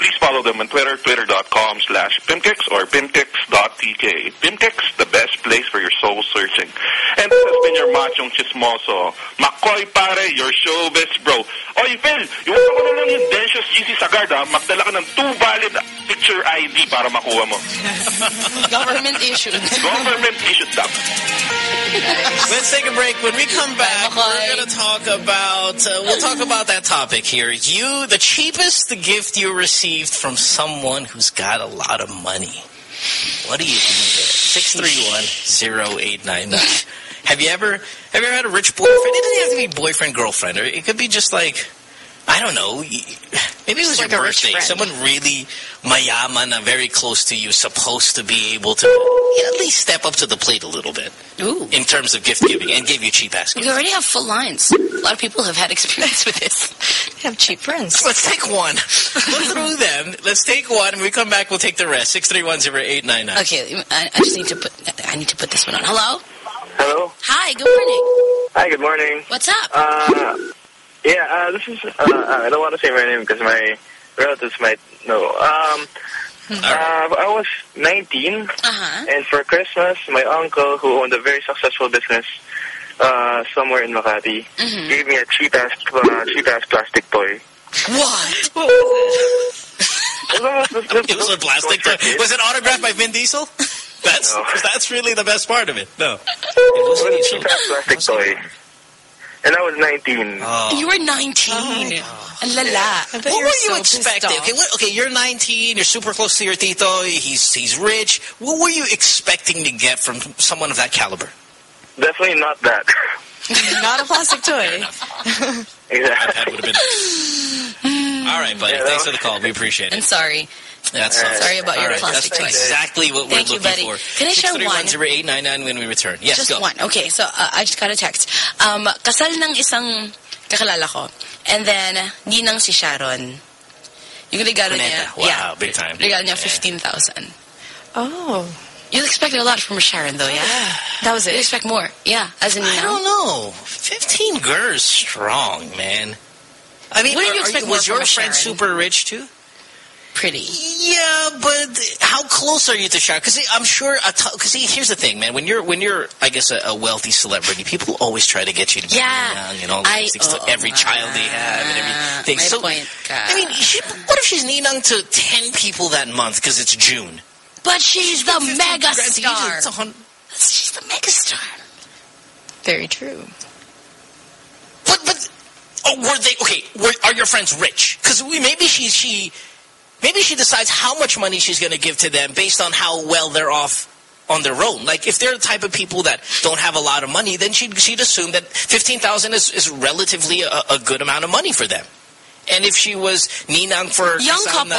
Please follow them on Twitter, twitter.com slash Pimkicks or pimkicks.tk. Pimkicks, the best place for your soul searching. And this has been your machong chismoso. Makoy pare, your showbiz bro. Oy, Phil, iwan ko na lang yung Dencio's GC Sagard ha. Magdala ka ng two valid picture ID para makuha mo. Government issued. Government issued dapat. Let's take a break. When we come back, we're going to talk about, uh, we'll talk about that topic here. You, the cheapest gift you received from someone who's got a lot of money. What do you do there? 631-0899. Have you ever, have you ever had a rich boyfriend? It doesn't have to be boyfriend, girlfriend. It could be just like, I don't know. Maybe it was Just your like a rich birthday. Someone really mayaman, uh, very close to you, supposed to be able to you know, at least step up to the plate a little bit Ooh. in terms of gift giving and give you cheap ass We gifts. already have full lines. A lot of people have had experience with this. have cheap friends. Let's take one. Look through them. Let's take one. When we come back, we'll take the rest. Six three one zero eight nine nine. Okay, I, I just need to put. I need to put this one on. Hello. Hello. Hi. Good morning. Hi, good morning. What's up? Uh, yeah, uh, this is, uh, I don't want to say my name because my relatives might know. Um, uh, I was 19, Uh-huh. and for Christmas, my uncle, who owned a very successful business uh, somewhere in Makati, Mm-hmm. gave me a cheap-ass uh, cheap-ass plastic toy. What? What was It was a plastic toy. Was it autographed by Vin Diesel? That's No. 'cause that's really the best part of it. No. It was a cheap-ass plastic toy. And I was 19. Oh. You were 19. Ang lala. What were were you so expecting? Okay, what, okay, you're 19. You're super close to your tito. He's he's rich. What were you expecting to get from someone of that caliber? Definitely not that. Not a plastic toy. exactly. That would have been. All right, buddy. Yeah, Thanks for the call. We appreciate it. I'm sorry. That's All right. Sorry about All your right, plastic That's toy. exactly what we're Thank you, looking buddy. for. Can I share one? 631-0899 when we return. Yes, Just go. one. Okay, so uh, I just got a text. Um, kasal ng isang kakilala ko. And then, ninang si Sharon. Yung regalo niya. Cuneta. Wow, yeah. big time. Regalo niya Yeah. 15,000. Oh. You expected a lot from Sharon though, yeah? That was it. You it. expect more. Yeah, as in I ninang. don't know. 15 girls strong, man. I mean, What did are- you are expect more was from your a friend Sharon? super rich too? Pretty. Yeah, but how close are you to Sharon? Because I'm sure. Because here's the thing, man. When you're when you're, I guess, a, a wealthy celebrity, people always try to get you to be Yeah. young and all I- these things to every child they have and everything. May so, point ka. I mean, she, what if she's ninang to 10 people that month because it's June? But she's the 15 mega grand to use it, star. it's a hun- She's the mega star. Very true. But but oh, were they okay? Were, are your friends rich? Because maybe she she maybe she decides how much money she's going to give to them based on how well they're off on their own. Like if they're the type of people that don't have a lot of money, then she'd she'd assume that fifteen thousand is is relatively a, a good amount of money for them. And if she was ninang for Young couple.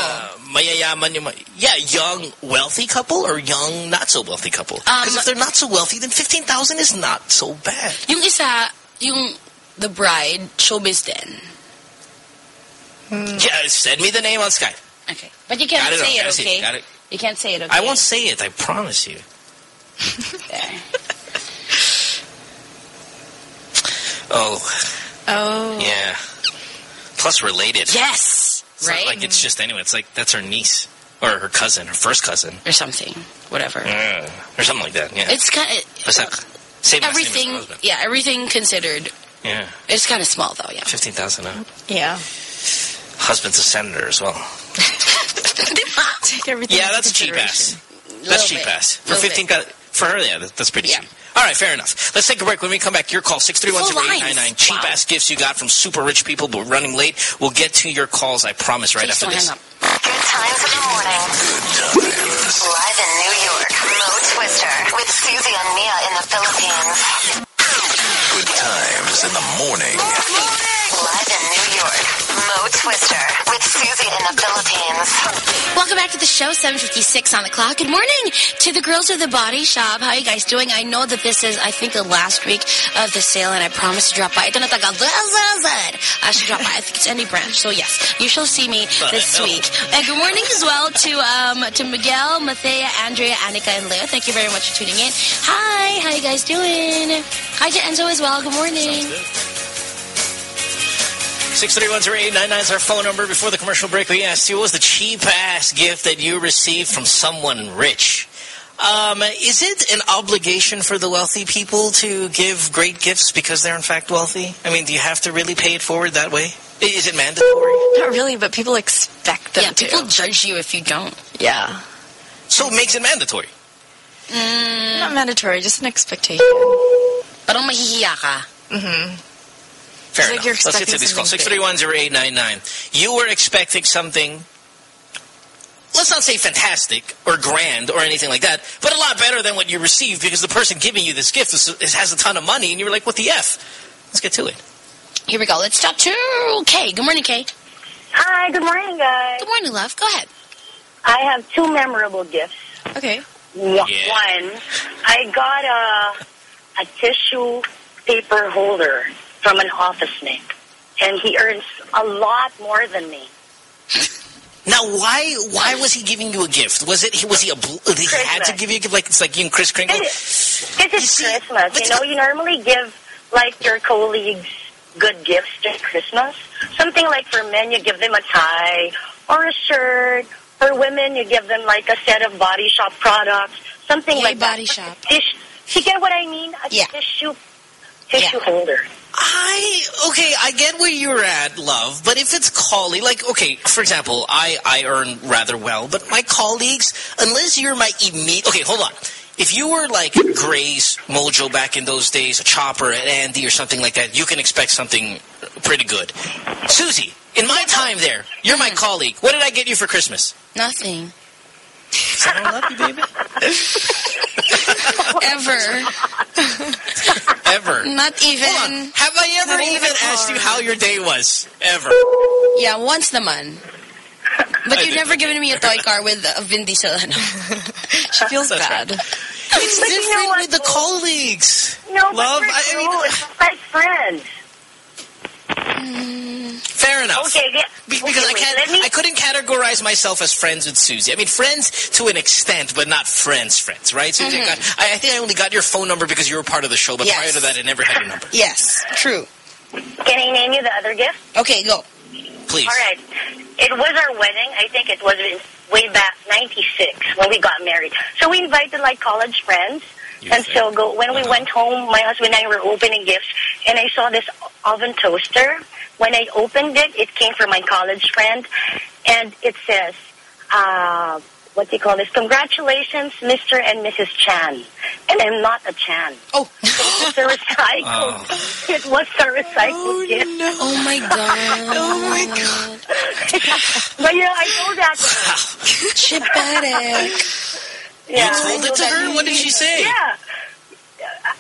mayayaman yeah, young wealthy couple or young not so wealthy couple. Um, Because if they're not so wealthy, then 15,000 is not so bad. Yung isa, yung the bride, showbiz din. Yeah, send me the name on Skype. Okay. But you can't say it, okay? it. You can't say it, okay? I won't say it, I promise you. Oh, Oh. yeah. Plus related. Yes! It's right? like it's just anyway. It's like that's her niece or her cousin, her first cousin. or something. Whatever. Yeah. Or something like that, yeah. It's kind of... Same Everything, yeah, everything considered. Yeah. It's kind of small, though, yeah. 15,000 huh? Yeah. Husband's a senator as well. Take everything. Yeah, that's cheap ass. That's cheap bit. ass. For Little 15, bit. for her, yeah, that's pretty Yeah. cheap. All right, fair enough. Let's take a break. When we come back, your call, 631-0899. Cheap ass gifts you got from super rich people, but running late. We'll get to your calls, I promise, right Please after this. up. Good times in the morning. Live in New York, Mo Twister with Susie and Mia in the Philippines. Good times in the morning. Live in New York, Mo Twister with Susie in the Philippines. Welcome back to the show, 7.56 on the clock. Good morning to the girls of the Body Shop. How are you guys doing? I know that this is, I think, the last week of the sale, and I promise to drop by. Ito na taga I should drop by. I think it's any branch. So, yes, you shall see me this week. And good morning as well to um, to Miguel, Mathea, Andrea, Annika, and Leo. Thank you very much for tuning in. Hi, how are you guys doing? Hi to Enzo as well. Good morning. 631-0899 is our phone number. Before the commercial break, we asked you, what was the cheap-ass gift that you received from someone rich? Um, is it an obligation for the wealthy people to give great gifts because they're in fact wealthy? I mean, do you have to really pay it forward that way? Is it mandatory? Not really, but people expect them Yeah, to. people judge you if you don't. Yeah. So it makes it mandatory. Not mandatory, just an expectation. Parang mahihiya ka. Mm-hmm. Fair It's like enough. you're Let's get to expecting this call. something 631-0899. You were expecting something, let's not say fantastic or grand or anything like that, but a lot better than what you received because the person giving you this gift is, is, has a ton of money and you were like, what the F? Let's get to it. Here we go. Let's talk to Kay. Good morning, Kay. Hi, good morning, guys. Good morning, love. Go ahead. I have two memorable gifts. Okay. One, I got a a tissue paper holder from an office mate, and he earns a lot more than me. Now, why why was he giving you a gift? Was it was he a bl- he had to give you a gift like it's like you and Kris Kringle? Because it's Christmas, you know, you normally give like your colleagues good gifts during Christmas. Something like for men, you give them a tie or a shirt. For women, you give them like a set of Body Shop products, something Yay, like Body that. Shop. Tish, you get what I mean? A Yeah. tissue tissue holder. I okay, I get where you're at, love, but if it's colleague, like okay, for example, I I earn rather well, but my colleagues, unless you're my immediate, okay, hold on. If you were like Gray's Mojo back in those days, a Chopper at Andy or something like that, you can expect something pretty good. Susie, in my time there, you're my colleague. What did I get you for Christmas? Nothing. I love you, baby. Ever. Ever. Not even. Hold on. Have I ever Not even even asked you how your day was? Ever. Yeah, once naman. But I you've never given me a toy car with a Vin Diesel. ano. She feels That's bad. It's But you know different with the colleagues. No, but Love, we're I- I mean- cool. It's like friends. Fair enough. Okay, yeah. Be- Okay, because I can't, let me- I couldn't categorize myself as friends with Susie. I mean, friends to an extent, but not friends, friends, right? Susie, I, mm-hmm. got, I, I think I only got your phone number because you were part of the show, but Yes. prior to that, I never had your number. Yes, true. Can I name you the other gift? Okay, go. Please. All right. It was our wedding. I think it was way back 96 when we got married. So we invited like college friends. You and think? so go when we went home, my husband and I were opening gifts, and I saw this oven toaster. When I opened it, it came from my college friend, and it says, uh, what do you call this? Congratulations, Mr. and Mrs. Chan. And I'm not a Chan. Oh. It's a recycled. Oh. It was a recycled gift. Oh my god. Oh my god. But you know, I told that to her. Chipatic. Yeah, you told it to that- her? What did she say? Yeah.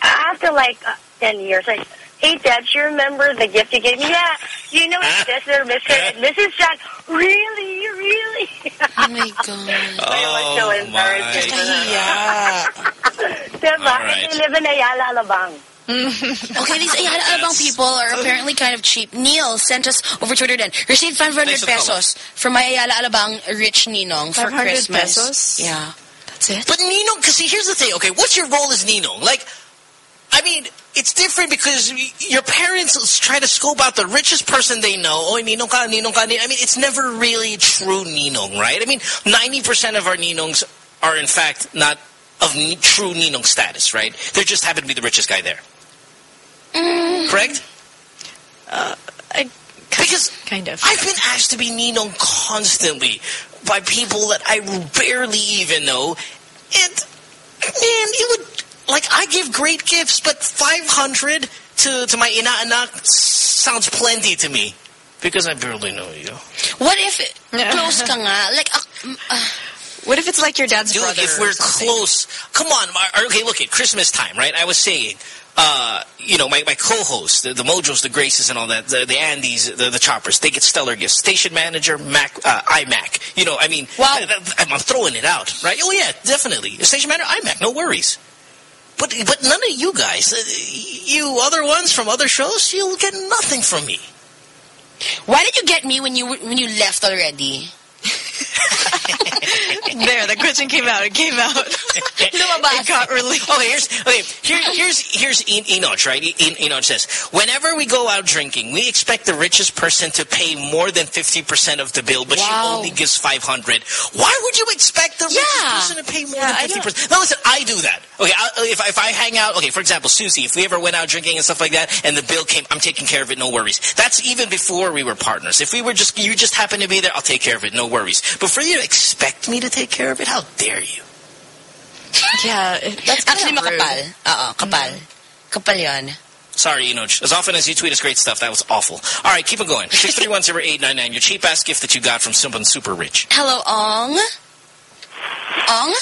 After like uh, 10 years, I hey, Dad, you remember the gift you gave me? Yeah. you know, it's just little Mr. and Mrs. Chan. Really, really. oh my god. I was so Oh, embarrassed. my. Diba? All right. They live in Ayala, Alabang. Okay, these Ayala Alabang people are apparently kind of cheap. Neil sent us over Twitter then. Received 500 Thanks for the pesos from my Ayala Alabang rich ninong for 500 Christmas. pesos? Yeah. That's it. But Nino, because see, here's the thing. Okay, what's your role as Nino? Like, I mean, it's different because your parents try to scope out the richest person they know. Oh, Ninong ka, Ninong ka. I mean, it's never really true Ninong, right? I mean, 90% of our Ninongs are, in fact, not of true Ninong status, right? They just happen to be the richest guy there. Correct? Uh, I, because kind of. I've been asked to be Ninong constantly by people that I barely even know. And, man, it would, like, I give great gifts, but 500 to, to my inaanak sounds plenty to me. Because I barely know you. What if close ka nga? Like, uh, uh, What if it's like your dad's Dude, brother? if we're something? close, come on. my- Okay, look at Christmas time, right? I was saying, uh, you know, my, my co-hosts, the, the Mojos, the Graces, and all that, the, the Andys, the, the Choppers, they get stellar gifts. Station manager, Mac, uh, iMac. You know, I mean, wow. I'm, I'm throwing it out, right? Oh yeah, definitely. Station manager, iMac, no worries. But but none of you guys, uh, you other ones from other shows, you'll get nothing from me. why did you get me when you when you left already? there, the question came out. It came out. Lumabas. It got released. Okay, here's okay. Here, here's here's En- Enoch, right? En- Enoch says, whenever we go out drinking, we expect the richest person to pay more than fifty percent of the bill, but she only gives five hundred. Why would you expect the richest person to pay more Yeah, than fifty percent? Now, listen, I do that. Okay, I, if I- if I hang out, okay, for example, Susie, if we ever went out drinking and stuff like that, and the bill came, I'm taking care of it, no worries. That's even before we were partners. If we were just, you just happened to be there, I'll take care of it, no worries. But for you to expect me to take care of it, how dare you? Yeah, that's Actually, kinda rude. makapal. Oo, kapal. Kapal yon. Sorry, Enoch. As often as you tweet us great stuff, that was awful. All right, keep it going. 6310899, your cheap-ass gift that you got from someone super rich. Hello, Ong. Ong?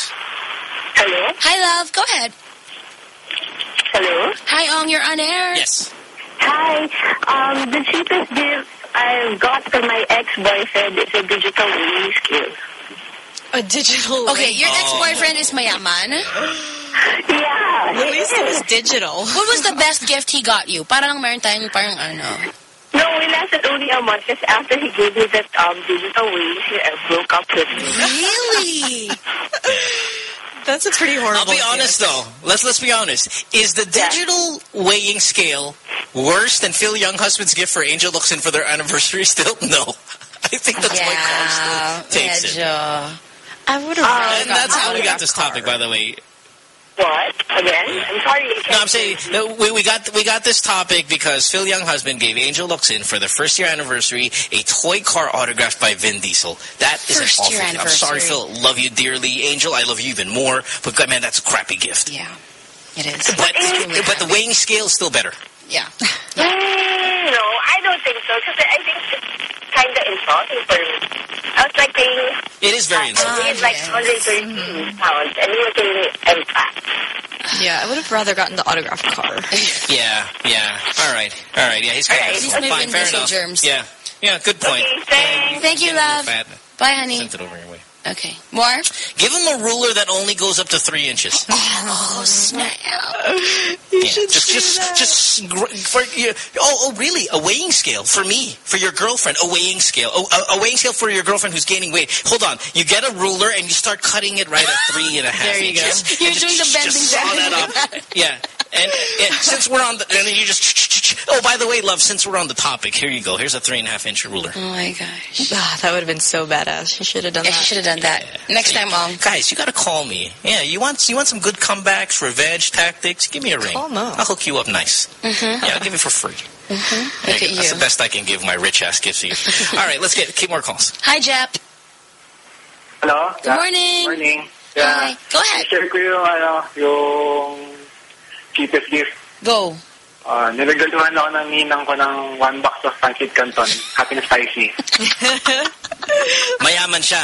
Hello? Hi, love. Go ahead. Hello? Hi, Ong. You're on air. Yes. Hi. Um, the cheapest gift I got from my ex-boyfriend is a digital weighing scale. A digital. Okay, your Oh. ex-boyfriend is mayaman. Yeah. At least it was digital. What was the best gift he got you? Para lang meron tayong parang ano. No, we lasted only a month because after he gave me that um, digital weighing scale, I broke up with him. Really? That's a pretty horrible. I'll be honest, though. Let's let's be honest. Is the digital weighing scale worse than Phil Younghusband's gift for Angel Locsin for their anniversary still? No. I think that's why Carl still takes it. medyo. I would have. Uh, and that's how we got this topic, by the way. What? Again? I'm sorry. No, I'm saying no, we, we got we got this topic because Phil Younghusband gave Angel Locsin for their first year anniversary a toy car autographed by Vin Diesel. That is First an awful year gift. I'm sorry. Phil. Love you dearly, Angel. I love you even more. But man, that's a crappy gift. Yeah, it is. But but the weighing scale is still better. Yeah. Mm, no, I don't think so because I think it's kind of insulting for me. I was like paying, It is very I insulting. paid like 130 mm-hmm. pounds and he was paying me M fat. Yeah, I would have rather gotten the autograph car. Yeah, yeah. All right, all right. Yeah, he's kind All right. of These may fine. Vin Fair enough. germs. Yeah, yeah. Good point. Okay, thanks. Thank you, love. Bye, honey. Sent it over your way. Okay. More? Give him a ruler that only goes up to three inches. Oh, snap. You Yeah, just, just, just for you. Oh, oh, really? A weighing scale for me, for your girlfriend. A weighing scale. Oh, a, a weighing scale for your girlfriend who's gaining weight. Hold on. You get a ruler and you start cutting it right at three and a half There you go. You're And doing the bending just saw down. that up. Yeah. And, and since we're on the, and then you just, oh, by the way, love, since we're on the topic, here you go. Here's a three and a half inch ruler. Oh, my gosh. Ah, that would have been so badass. She should have done Yeah, that. she should have done that. Next time, Ong. Guys, you gotta call me. Yeah, you want you want some good comebacks, revenge tactics? Give me a ring. Call Mo. I'll hook you up nice. Mm-hmm. Yeah, I'll give it for free. Mm-hmm. Look you at go. That's the best I can give my rich ass gifts to you. All right, let's get keep more calls. Hi, Jep. Hello? Good morning. Good Morning. Hi. Go ahead. Share ko yung, ano, yung cheapest gift. Go. Uh, niregaluhan ako ng ninang ko ng one box of pancit canton. Happy na spicy. Mayaman siya.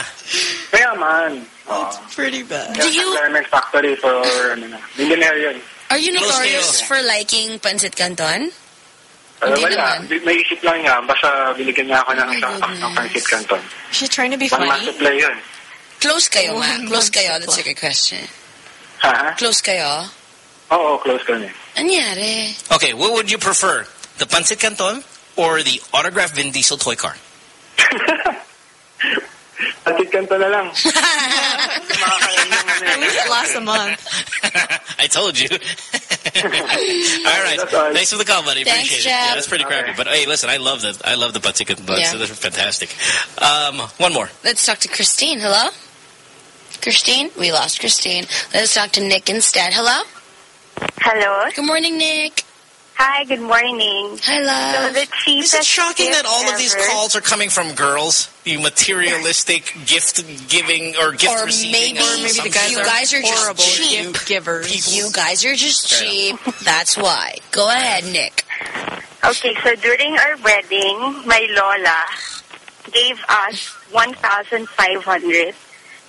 Kaya man. Uh, Pretty bad. Do you- Garment factory for, ano na, millionaire yun. Are you Close notorious for liking pancit canton? Uh, Hindi wala. naman. May isip lang niya. Basta binigyan niya ako ng isang pack ng pancit canton. She's trying to be One funny. month supply yun. Close kayo, ma. One Close kayo. That's a good question. Ha? Close kayo? Oo, close ka niya. Anyari? Okay, what would you prefer? The Pancit Canton or the autographed Vin Diesel toy car? Pancit canton na lang. At least it a month. I told you. all right. Thanks for the call, buddy. Thanks, Appreciate it. Jeff. Yeah, that's pretty crappy. But hey, listen, I love the I love the Pancit Canton. Yeah. So they're fantastic. Um, one more. Let's talk to Christine. Hello? Christine? We lost Christine. Let's talk to Nick instead. Hello? Hello. Good morning, Nick. Hi, good morning. Hi, So love. the Is it shocking that all of these calls are coming from girls? You materialistic gift giving or gift Or receiving. maybe, of maybe the guys you are guys are horrible just cheap. gift givers. You guys are just Fair cheap. That's why. Go ahead, Nick. Okay, so during our wedding, my Lola gave us 1,500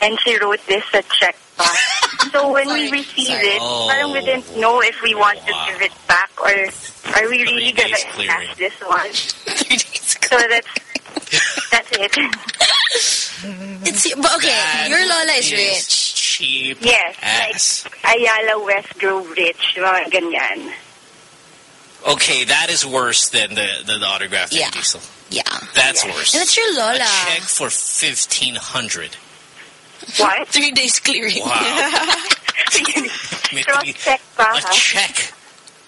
and she wrote this a check back. so when we received it, Oh. parang we didn't know if we want to give it back or are we really going to clearing. cash this one. So that's that's it. It's but okay. That your Lola is is rich. Cheap Yes, ass. like Ayala West Grove Rich, mga ganyan. Okay, that is worse than the the, the autographed Vin Yeah. Diesel. Yeah. That's worse. And it's your A Lola. check for fifteen hundred. What? Three days clearing. Wow. Cross check pa, A check.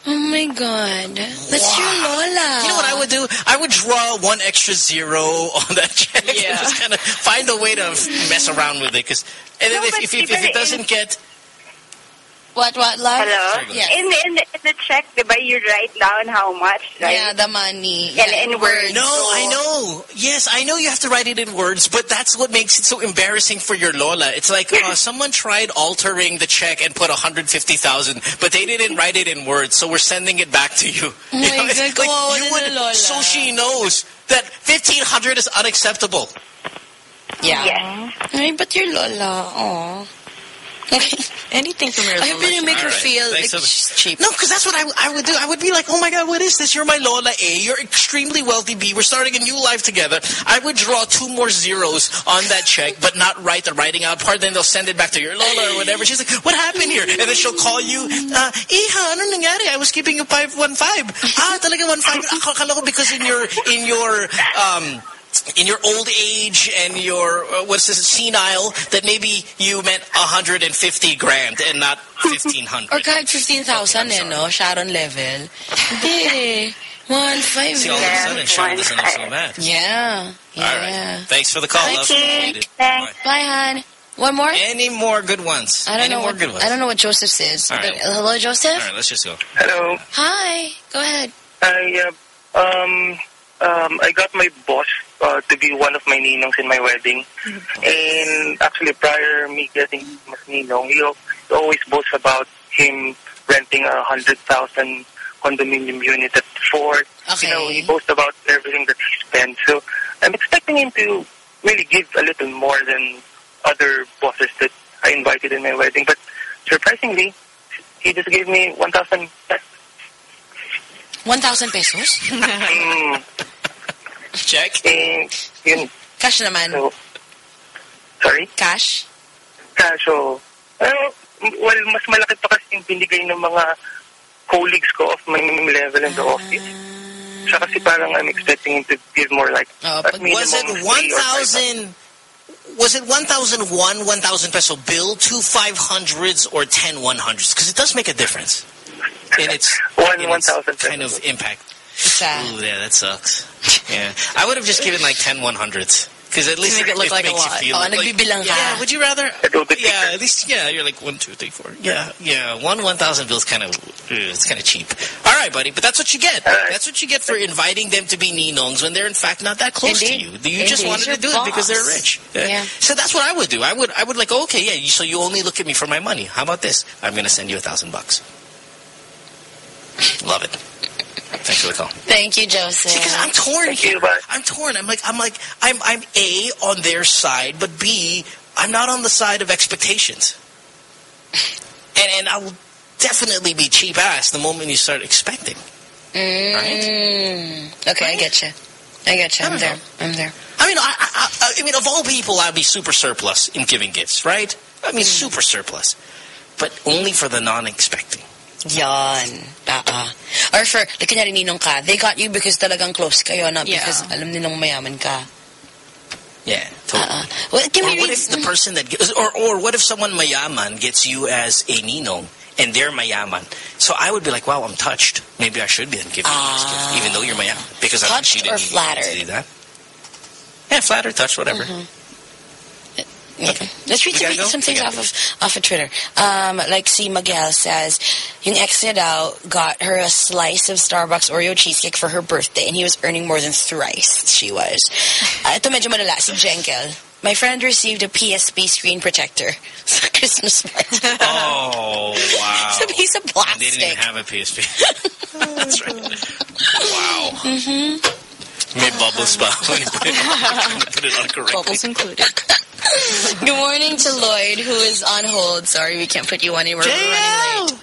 Oh my god. That's your Lola. You know what I would do? I would draw one extra zero on that check and Yeah. just kind of find a way to mess around with it. Cause, and then No, if, but if, if, it doesn't get... What, what, love? Hello? Yeah. In, the, in, the, in the check, diba, you write down how much, right? Yeah, the money. And Yeah, in words. No, So- I know. Yes, I know you have to write it in words, but that's what makes it so embarrassing for your Lola. It's like uh, someone tried altering the check and put 150000 but they didn't write it in words, so we're sending it back to you. Oh You know, it's God, like you would, Lola. So she knows that 1500 is unacceptable. Yeah. Yes. Ay, but your Lola. Aw. Anything from your I hope you didn't make her All right. feel like so she's cheap. No, because that's what I, I would do. I would be like, oh my God, what is this? You're my Lola A. You're extremely wealthy B. We're starting a new life together. I would draw two more zeros on that check, but not write the writing out part. Then they'll send it back to your Lola or whatever. She's like, what happened here? And then she'll call you, uh, Iha, ano nangyari? I was keeping you 515. Ah, talaga 15. Akala ko because in your, in your, um, in your old age and your uh, what's this senile that maybe you meant 150 grand and not 1500 Or kahit 15,000 eh, no? Sharon level. Hindi. One five. See, all of a sudden, Sharon doesn't look so mad. Yeah. Yeah. All right. Thanks for the call, love. Okay. Appreciate it. Bye, hon. One more? Any more good ones? I don't Any know more what, good ones? I don't know what Joseph says. Right. hello, Joseph? All right, let's just go. Hello. Hi. Go ahead. I, uh, um, um, I got my boss uh, to be one of my ninongs in my wedding. And actually, prior me getting mas ninong, he, al- he always boasts about him renting a hundred thousand condominium unit at Fort. You know, he boasts about everything that he spends. So I'm expecting him to really give a little more than other bosses that I invited in my wedding. But surprisingly, he just gave me 1,000 1,000 pesos? mm, check. Eh, yun. Cash naman. So, sorry? Cash? Cash, so, uh, well, mas malaki pa kasi yung binigay ng mga colleagues ko of my level in the office. Siya kasi parang I'm expecting him to give more like Oh, at minimum Was it three or five 1,000? Was it 1,001, 1,000 peso bill, two 500s, or 10 100s? Because it does make a difference. And it's One in 1,000 kind of impact. Ooh, yeah, that sucks. Yeah. I would have just given like 10 100s. Because at least make it look like a makes lot. you feel Oh, like, nagbibilang ka. Yeah, would you rather? A little bit Yeah, at least, yeah, you're like one, two, three, four. Yeah, yeah, one 1,000 bill's kind of, it's kind of cheap. All right, buddy, but that's what you get. That's what you get for inviting them to be ninongs when they're in fact not that close Indeed. to you. You just wanted to do it because they're rich. Yeah. So that's what I would do. I would, I would like, oh, okay, yeah, so you only look at me for my money. How about this? I'm going to send you a thousand bucks. Love it. Thanks for the call. Thank you, Joseph. Because I'm torn Thank here. you, bye. I'm torn. I'm like, I'm like, I'm, I'm A on their side, but B, I'm not on the side of expectations. And and I will definitely be cheap ass the moment you start expecting. Mm. Okay, I get you. I get you. I'm there. I'm there. I mean, I, I, I, I mean, of all people, I'd be super surplus in giving gifts, right? I mean, super surplus. But only for the non-expecting. Yan. Uh-uh. Or for, like, kunyari ninong ka, they got you because talagang close kayo, not Yeah. because alam nilang mayaman ka. Yeah, totally. Uh-uh. Well, give or me what if the person that gives, or or what if someone mayaman gets you as a ninong and they're mayaman? So I would be like, wow, I'm touched. Maybe I should be giving you this gift, even though you're mayaman, because I'm Ah. Touched she or didn't need flattered? to do that. Yeah, flattered, touched, whatever. Mm-hmm. Yeah. Let's read some, some things off of off of Twitter. Um, like C. Miguel says, yung ex niya daw got her a slice of Starbucks Oreo cheesecake for her birthday and he was earning more than thrice she was. Uh, ito medyo malala, si Jenkel. My friend received a PSP screen protector sa Christmas party. Oh, wow. It's a piece of plastic. they didn't even have a PSP. That's right. Wow. Mm-hmm. May bubbles pa when you put it, when put it on correctly. Bubbles included. Good morning to Lloyd, who is on hold. Sorry, we can't put you on anywhere. We're running late.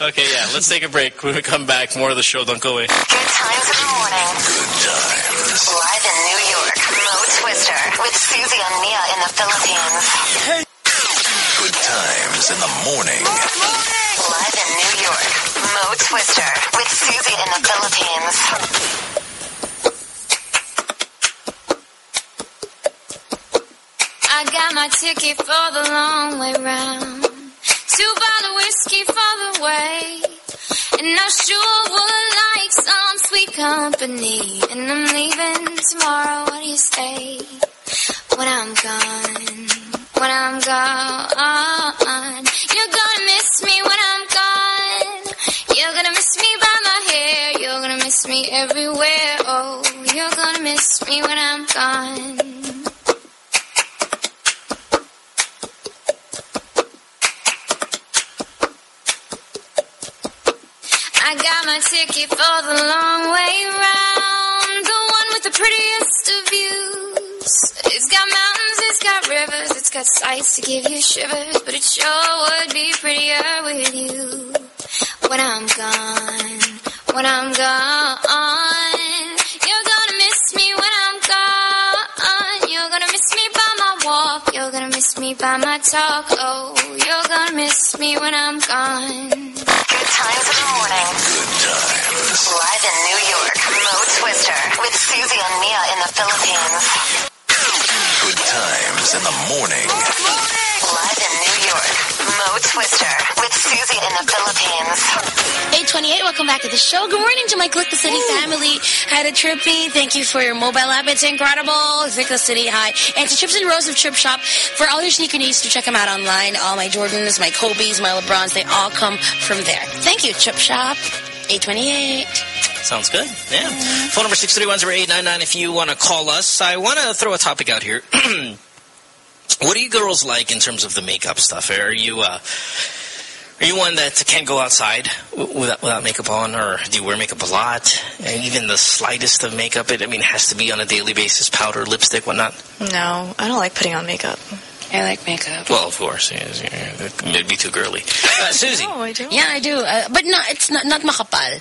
Okay, yeah, let's take a break. When we come back, more of the show. Don't go away. Good times in the morning. Good times. Live in New York, Mo Twister with Susie and Mia in the Philippines. Good times in the morning. Live in New York, Mo Twister with Susie in the Philippines. I got my ticket for the long way round. Two bottle whiskey for the way. And I sure would like some sweet company. And I'm leaving tomorrow. What do you say? When I'm gone. When I'm gone. You're gonna miss me when I'm gone. You're gonna miss me by my hair. You're gonna miss me everywhere. Oh, you're gonna miss me when I'm gone. I got my ticket for the long way round, the one with the prettiest of views. It's got mountains, it's got rivers, it's got sights to give you shivers, but it sure would be prettier with you. When I'm gone, when I'm gone, you're gonna miss me when I'm gone. You're gonna miss me by my walk, you're gonna miss me by my talk. Oh, you're gonna miss me when I'm gone. Good times in the morning. Good times. Live in New York, Mo Twister with Susie and Mia in the Philippines. Good in the morning. Live in New York, Mo Twister with Susie in the Philippines. 828, welcome back to the show. Good morning to my Click the City family. Hi to Trippy. Thank you for your mobile app. It's incredible. Click the City. Hi. And to Chips and Rose of Trip Shop. For all your sneaker needs, to check them out online. All my Jordans, my Kobe's, my LeBrons, they all come from there. Thank you, Trip Shop. 828. Sounds good. Yeah. Phone number 631-0899 if you want to call us. I want to throw a topic out here. what do you girls like in terms of the makeup stuff? Are you uh, are you one that can't go outside without, without makeup on, or do you wear makeup a lot? And even the slightest of makeup, it I mean, has to be on a daily basis, powder, lipstick, whatnot? No, I don't like putting on makeup. I like makeup. Well, of course. yes, yeah, It'd be too girly. Uh, Susie. No, I don't. Yeah, I do. Uh, but no, it's not, not makapal.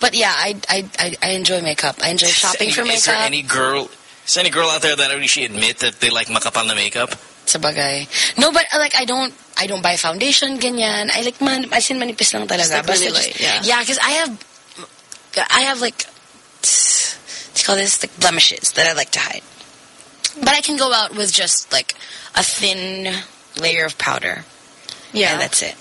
But yeah, I, I, I, I enjoy makeup. I enjoy shopping for makeup. Is there any girl... Is any girl out there that would she admit that they like makapal na makeup? Sabagay. No, but uh, like I don't I don't buy foundation ganyan. I like man as in manipis lang talaga. like really just- light, yeah. Yeah, because I have I have like let's call this like blemishes that I like to hide. But I can go out with just like a thin layer of powder. Yeah. And that's it.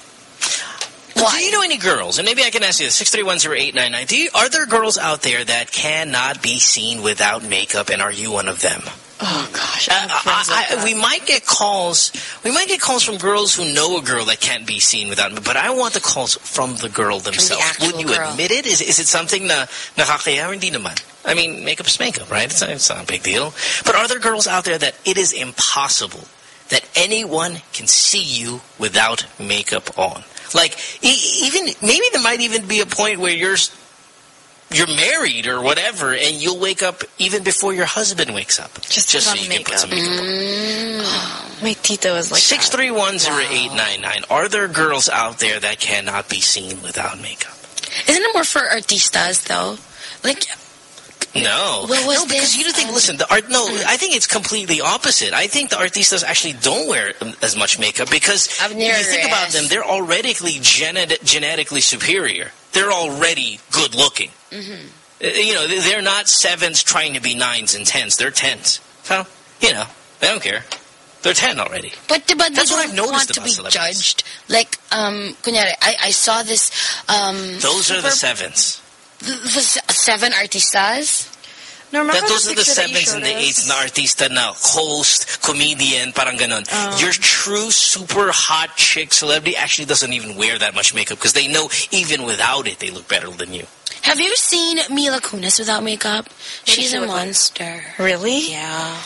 Do you know any girls, and maybe I can ask you this, 6310899, do you, are there girls out there that cannot be seen without makeup, and are you one of them? Oh gosh, Uh, I, I, we might get calls. We might get calls from girls who know a girl that can't be seen without. But I want the calls from the girl themselves. actual Would you girl. admit it? Is, is it something na nakakaya or hindi naman? I mean, makeup's makeup, right? It's it's not a big deal. But are there girls out there that it is impossible that anyone can see you without makeup on? Like, e- even maybe there might even be a point where you're you're married or whatever, and you'll wake up even before your husband wakes up, just, put so you can put some makeup on. Mm. My tito is like Six three one zero eight nine nine. Are there girls out there that cannot be seen without makeup? Isn't it more for artistas though? Like No. What was no, because you don't think, listen, the art, no, I think it's completely opposite. I think the artistas actually don't wear as much makeup because if you think about them, they're already genet genetically superior. They're already good looking. Mm-hmm. Uh, You know, they- they're not sevens trying to be nines and tens. They're tens. So, you know, they don't care. They're ten already. But but they That's what don't I've noticed want to be judged. Like um, kunyari, I I saw this um. Those are the sevens. The, the seven artistas. No, That, those are the sevens and the eights na artista na host, comedian, parang ganon. Oh. Your true super hot chick celebrity actually doesn't even wear that much makeup because they know even without it they look better than you. Have you seen Mila Kunis without makeup? She's a monster. Really? Yeah.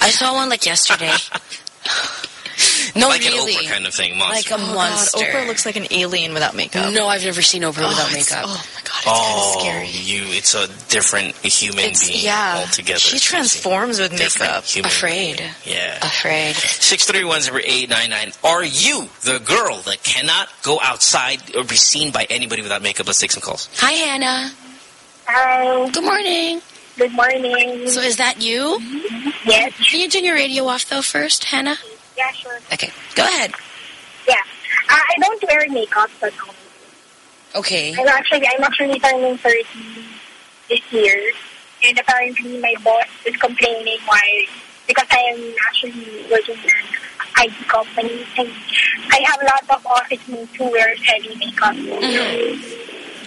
I saw one like yesterday. no, like really. an Oprah kind of thing, monster. Like a Oh, monster. God, Oprah looks like an alien without makeup. No, I've never seen Oprah Oh, without makeup. Oh my god, it's oh, kind of scary. you! It's a different human It's, being yeah. altogether. She transforms with Different makeup. human Afraid. Yeah. Afraid. Six three one zero eight nine nine. Are you the girl that cannot go outside or be seen by anybody without makeup? Let's take some calls. Hi, Hannah. Hi. Good morning. Good morning. So is that you? Yes. Can you turn your radio off though first, Hannah? Yeah, sure. Okay. Go ahead. Yeah. Uh, I don't wear makeup at home. Okay. I'm actually, I'm actually turning 30 this year. And apparently my boss is complaining why, because I am actually working in an IT company and I have a lot of office mates who wear heavy makeup.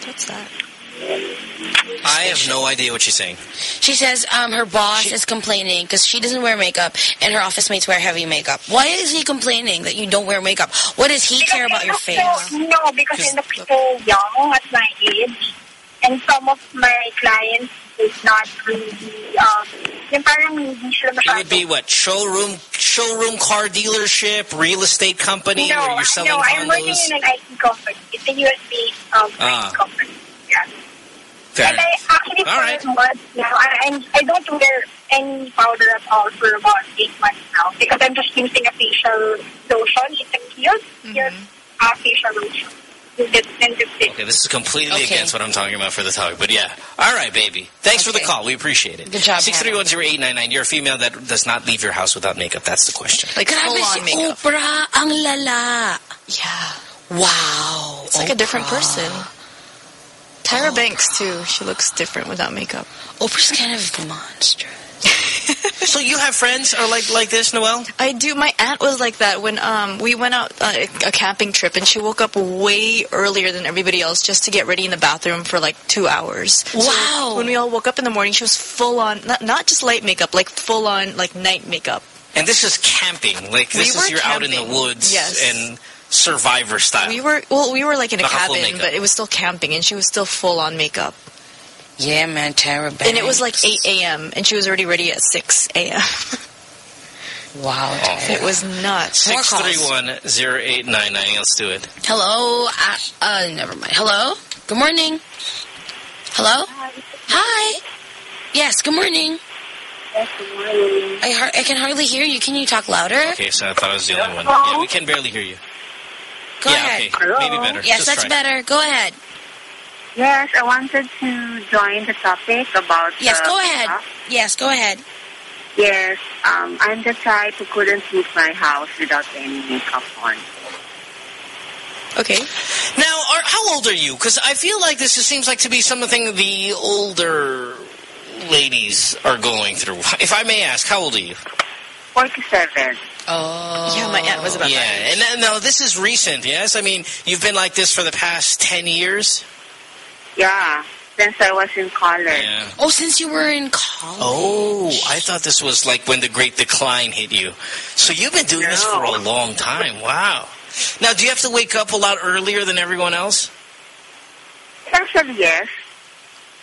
What's that? I have no idea what she's saying. She says um, her boss is complaining because she doesn't wear makeup and her office mates wear heavy makeup. Why is he complaining that you don't wear makeup? What does he care about your face? So, no, because they look so young at my age. And some of my clients is not really, um, parang hindi sila It would be what showroom, showroom car dealership, real estate company, no, where you're selling no, I'm working in an IT company. It's a US-based um, Ah. IT company. Yeah. Fair. And I actually All for right. months now, I, I'm, don't wear any powder at all for about eight months now because I'm just using a facial lotion. It's a cute, cute uh, facial lotion. With it, and it's it. Okay, this is completely Okay. against what I'm talking about for the talk, but yeah. All right, baby. Thanks for the call. We appreciate it. Good job, Six three one zero eight nine nine. You're a female that does not leave your house without makeup. That's the question. Like Grabe full si on makeup. Oprah, ang lala. Yeah. Wow. It's like a different person. Tyra Banks too. She looks different without makeup. Oprah's kind of a monster. So you have friends are like like this, Noel? I do. My aunt was like that when um we went out uh, a camping trip, and she woke up way earlier than everybody else just to get ready in the bathroom for like two hours. So Wow. when we all woke up in the morning, she was full on not not just light makeup, like full on like night makeup. And this is camping. Like this were is you're out in the woods Yes. and survivor style. We were well, we were like in a Naka cabin, but it was still camping, and she was still full on makeup. Yeah, man, Tyra Banks. And it was like 8 a.m. and she was already ready at 6 a.m. Wow. it was nuts. More Six calls. three one zero eight nine nine. Let's do it. Hello. Uh, uh, never mind. Hello. Good morning. Hello. Hi. Yes. Good morning. I har- I can hardly hear you. Can you talk louder? Okay, so I thought I was the only one. Yeah, we can barely hear you. Go yeah, ahead. okay, maybe better. Yes, Just that's try. better. Go ahead. Yes, I wanted to join the topic about. Yes, go ahead. makeup. Yes, go ahead. Yes, um, I'm the type who couldn't leave my house without any makeup on. Okay. Now, are, how old are you? Because I feel like this just seems like to be something the older ladies are going through. If I may ask, how old are you? 47. Oh. Yeah, my aunt was about yeah, that. and then- no, this is recent. Yes, I mean you've been like this for the past ten years. Yeah, since I was in college. Yeah. Oh, since you were in oh, college. Oh, I thought this was like when the Great Decline hit you. So you've been doing this for a long time. Wow. Now, do you have to wake up a lot earlier than everyone else? Actually, yes.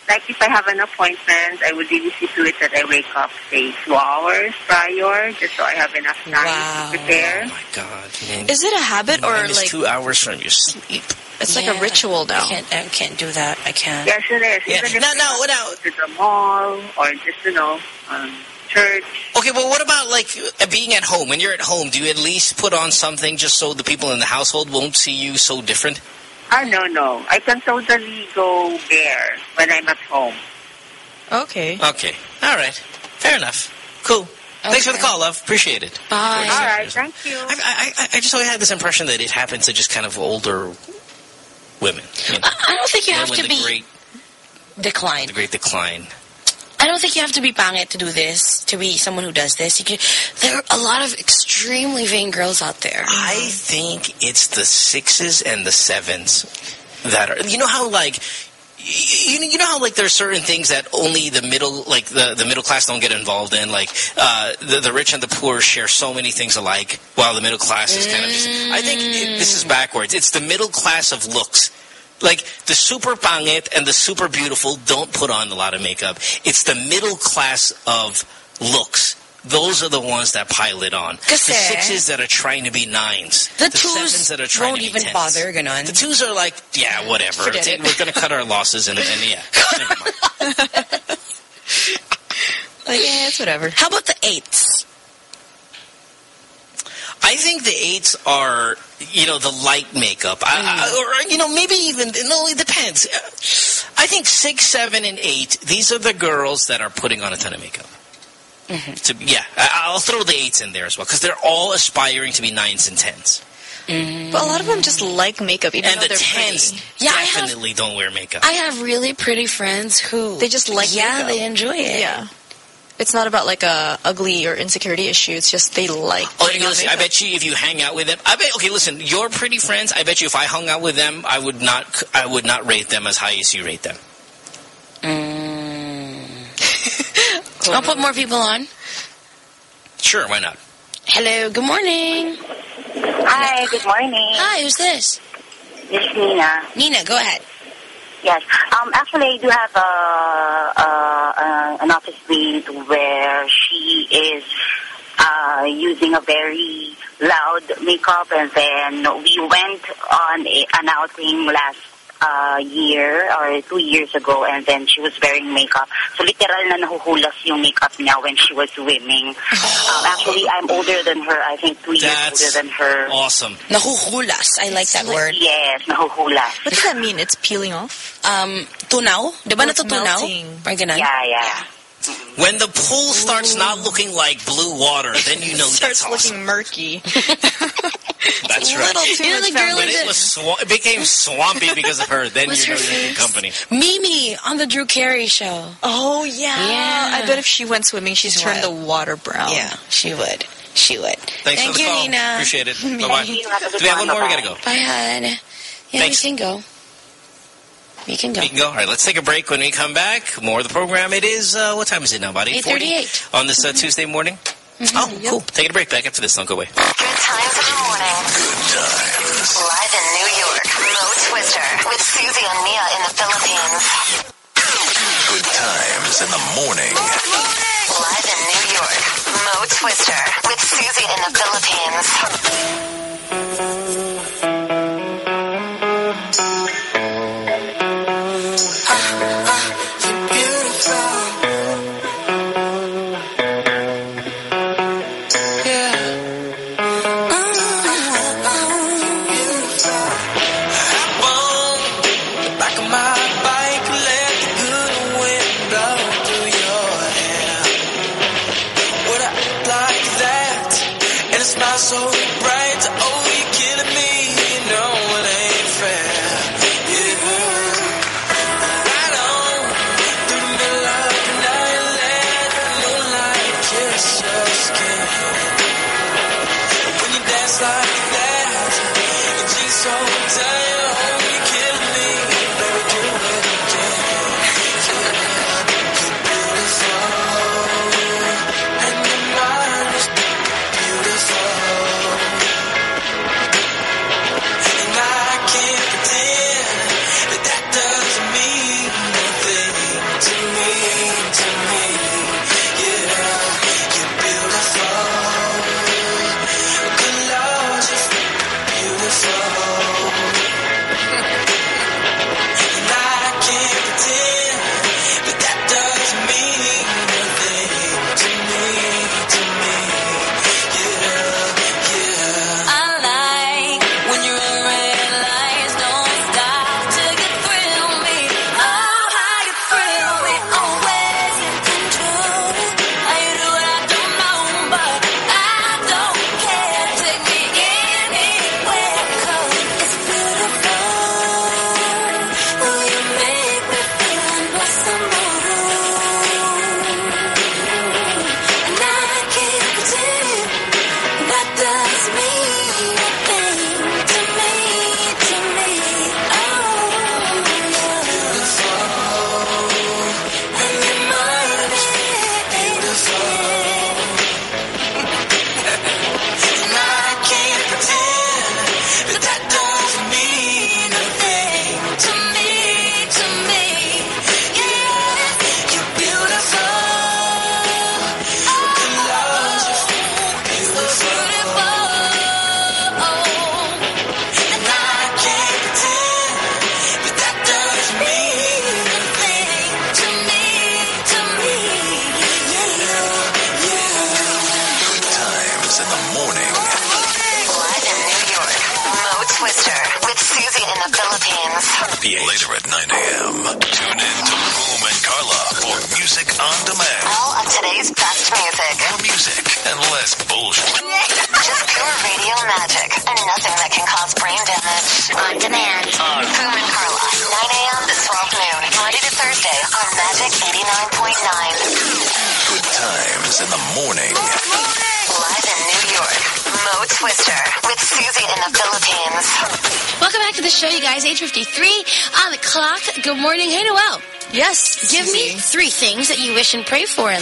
Like if I have an appointment, I would really see to it that I wake up, say, two hours prior, just so I have enough time to prepare. Oh my God. Man. Is it a habit or Minus like two hours from your sleep? it's like a ritual now? I can't, I can't do that. I can't. Yes, it is. Yeah. Even if No, I no, no. to the mall or just, you know, um, church. Okay, well, what about like uh, being at home? When you're at home, do you at least put on something just so the people in the household won't see you so different? Ah, no, no. I can totally go there when I'm at home. Okay. Okay. All right. Fair enough. Cool. Thanks for the call, love. Appreciate it. Bye. All right, thank you. I, I, I just always had this impression that it happens to just kind of older women. You know, I don't think you have to be great, declined. the great decline. I don't think you have to be pangit to do this, to be someone who does this. Can, there are a lot of extremely vain girls out there. I think it's the sixes and the sevens that are. You know how like. You, you know how like there are certain things that only the middle like the, the middle class don't get involved in like uh, the the rich and the poor share so many things alike while the middle class is kind of just I think it, this is backwards it's the middle class of looks like the super pangit and the super beautiful don't put on a lot of makeup it's the middle class of looks those are the ones that pile it on the sixes that are trying to be nines The sevens twos that are trying won't to be even tens. bother, ganon. The twos are like, yeah, whatever. Forget it. We're going to cut our losses and, and yeah. Never mind. Like, yeah, it's whatever. How about the eights? I think the eights are, you know, the light makeup. I, I, mm. or, you know, maybe even, no, it depends. I think six, seven, and eight, these are the girls that are putting on a ton of makeup. Mm-hmm. To, yeah, I, I'll throw the eights in there as well because they're all aspiring to be nines and 10s mm. But a lot of them just like makeup, even and though the they're tens pretty. Yeah, I have- definitely don't wear makeup. I have really pretty friends who They just like yeah, makeup. they enjoy it. Yeah. It's not about like a ugly or insecurity issue. It's just they like. Oh, putting on listen, I bet you if you hang out with them, I bet. Okay, listen, your pretty friends. I bet you if I hung out with them, I would not. I would not rate them as high as you rate them. Mm. I'll put more people on. Sure, why not? Hello, good morning. Hi, good morning. Hi, who's this? This is Nina. Nina, go ahead. Yes. Um, actually, I do have a, a, a, an office mate where she is uh, using a very loud makeup, and then we went on a, an outing last uh, year or two years ago, and then she was wearing makeup. So literal na nahuhulas yung makeup niya when she was swimming. Um, actually, I'm older than her. I think two years That's older than her. Awesome. Nahuhulas. I like that word. Yes, nahuhulas. What does that mean? It's peeling off? Um, tunaw? Di ba Oh, it's natutunaw? melting. Parang ganun. Yeah, yeah. When the pool starts not looking like blue water, then you know starts that's awesome. looking murky. That's a right. little too You know much the girl When it was swa- it became swampy because of her, then you know her you're in company. Mimi on the Drew Carey show. Oh yeah. Yeah. I bet if she went swimming, she's She's turned wild. the water brown. Yeah, she would. She would. Thanks Thank for the you, call. Nina. Appreciate it. Bye bye. you. Have a good Do we have one. one more? We Bye-bye. gotta go. Bye, hon. Yeah, Thanks. we can go. We can go. We can go. All right, let's take a break. When we come back, more of the program. It is, uh, what time is it now? About 8.40? 8:38. On this uh, Tuesday morning? Mm-hmm, oh, cool. Taking a break. Back after this. Don't go away. Good times in the morning. Live in New York, Mo Twister with Susie and Mia in the Philippines. Good times in the morning. Live in New York, Mo Twister with Susie in the Philippines.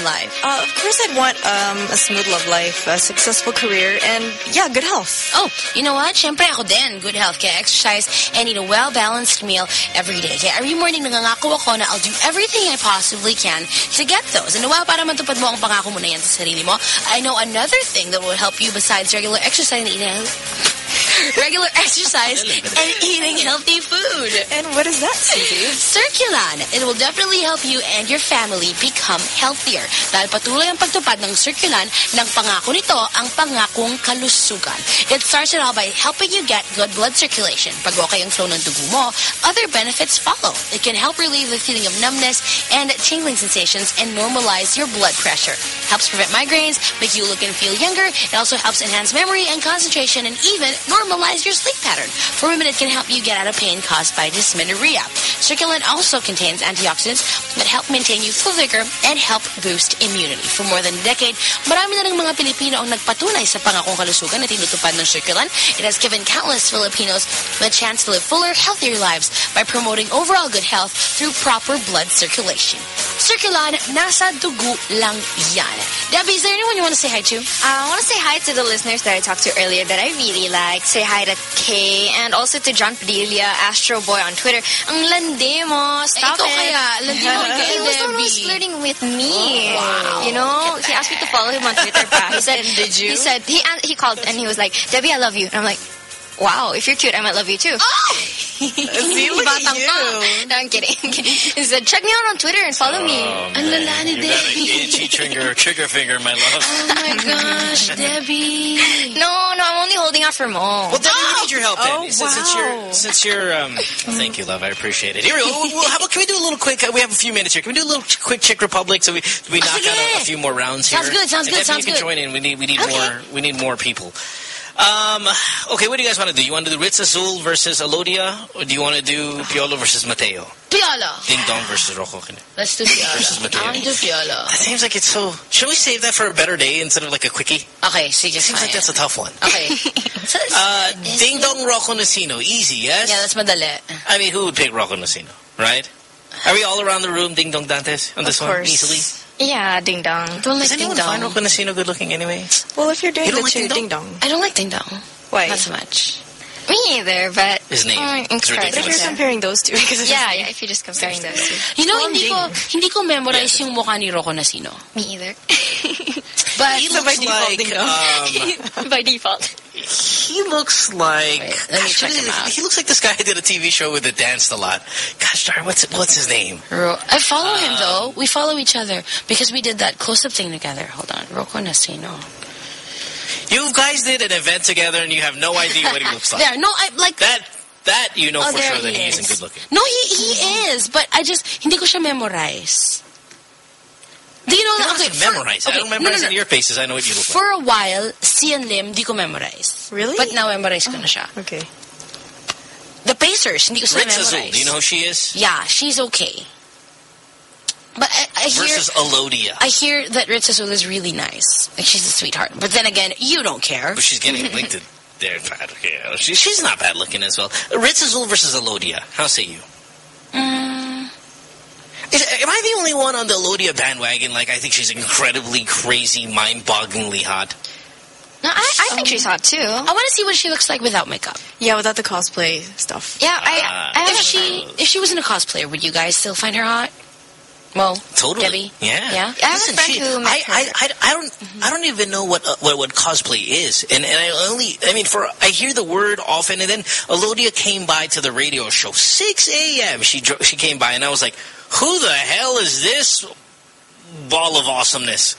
In life. Uh, of course, I'd want um, a smooth love life, a successful career, and yeah, good health. Oh, you know what? Siyempre ako din. Good health. Kaya exercise and eat a well-balanced meal every day. Kaya every morning nangangako ako na I'll do everything I possibly can to get those. And well, para matupad mo ang pangako mo na yan sa sarili mo, I know another thing that will help you besides regular exercise and eating regular exercise and eating healthy food. And what is that, Susie? Circulan. It will definitely help you and your family become healthier. Dahil patuloy ang pagtupad ng Circulan ng pangako nito ang pangakong kalusugan. It starts it all by helping you get good blood circulation. Pag okay ang flow ng dugo mo, other benefits follow. It can help relieve the feeling of numbness and tingling sensations and normalize your blood pressure. Helps prevent migraines, make you look and feel younger. It also helps enhance memory and concentration and even normalize your sleep pattern. For women, it can help you get out of pain caused by dysmenorrhea. Circulan also contains antioxidants that help maintain youthful vigor and help boost immunity. For more than a decade, marami na ng mga Pilipino ang nagpatunay sa pangakong kalusugan na tinutupad ng Circulan. It has given countless Filipinos the chance to live fuller, healthier lives by promoting overall good health through proper blood circulation. Circulan, nasa dugo lang yan. Debbie, is there anyone you want to say hi to? Uh, I want to say hi to the listeners that I talked to earlier that I really like. Say hi to Kay and also to John Padilla, Astro Boy on Twitter. Mm, Ang landi mo. Stop it. kaya, landi mo kay He was the one flirting with me. Oh, wow. You know, he asked me to follow him on Twitter. pa. He said, did you? He said he he called and he was like, Debbie, I love you. And I'm like, wow, if you're cute, I might love you too. See, look at you. pa. No, I'm kidding. he said, check me out on Twitter and follow me. Ang lala ni You got an Debbie. itchy trigger, trigger finger, my love. Oh my gosh, Debbie. No, no, I'm only holding out for Mo. Well, Debbie, we need your help then. Oh, since, since you're, since you're, um, thank you, love. I appreciate it. Here we go. Well, how about, can we do a little quick, uh, we have a few minutes here. Can we do a little quick Czech Republic so we, we knock sige. out a, a few more rounds here? Sounds good, sounds And good, Debbie, sounds you can good. join in. We need, we need Okay. more, we need more people. Um, okay, what do you guys want to do? You want to do Ritz Azul versus Alodia? Or do you want to do Piolo versus Mateo? Piolo. Ding Dong versus Rocco? Let's do Versus Mateo. I want to do Piolo. That seems like it's so... Should we save that for a better day instead of like a quickie? Okay, sige, Seems like that's a tough one. Okay. Uh, Ding Dong Rocco Nacino. Easy, yes? yeah, that's madali. I mean, who would pick Rocco Nacino, right? Are we all around the room Ding Dong Dantes on this Of one easily? Yeah, ding dong. Don't like ding anyone dong. find Rocco Nacino good looking anyway? Well, if you're doing You the like two, ding ding dong. I don't like ding dong. Why? Not so much. Me either, but His name. Mm, It's incorrect. But if you're comparing those two, because Yeah, yeah, if you're just comparing those two. You know, Call him hindi ko, hindi ko memorize yung mukha ni Rocco Nacino. Me either. But He So by looks default, like, Ding um, By default. he looks like, Wait, let me gosh, check what is him out. he looks like this guy who did a TV show with that danced a lot. Gosh darn, what's, what's his name? Ro- I follow him Um, though. We follow each other because we did that close-up thing together. Hold on, Rocco Nacino. You guys did an event together and you have no idea what he looks like. There, no, I like That, that you know Oh, for there sure that he he is. isn't good looking. No, he he is, but I just hindi ko siya memorize. Do you know You that? Okay, have for- memorize. okay, I don't no, memorize no, no. your faces. I know what you look For For a while, Sian Lim, di ko memorize. Really? But now memorize ko na siya. Oh, okay. The Pacers, hindi ko like. sila Ritz memorize. Azul, do you know who she is? Yeah, she's okay. But I, I hear Versus Alodia. I hear that Ritz Azul is really nice. Like she's a sweetheart. But then again, you don't care. But she's getting linked to their bad. Yeah, she, she's not bad looking as well. Ritz Azul versus Alodia. How say you? Mm, Is, am I the only one on the Alodia bandwagon? Like, I think she's incredibly crazy, mind-bogglingly hot. No, I, I think she's hot too. I want to see what she looks like without makeup. Yeah, without the cosplay stuff. Yeah, I, Ah. I If a she if she wasn't a cosplayer, would you guys still find her hot? Mo, Totally. Debbie, Yeah. yeah. I have Listen, a friend she- who I. I, I, I don't I don't even know what uh, what, what cosplay is, and and I only I mean for I hear the word often, and then Alodia came by to the radio show 6 a.m. She dro- she came by, and I was like, who the hell is this ball of awesomeness?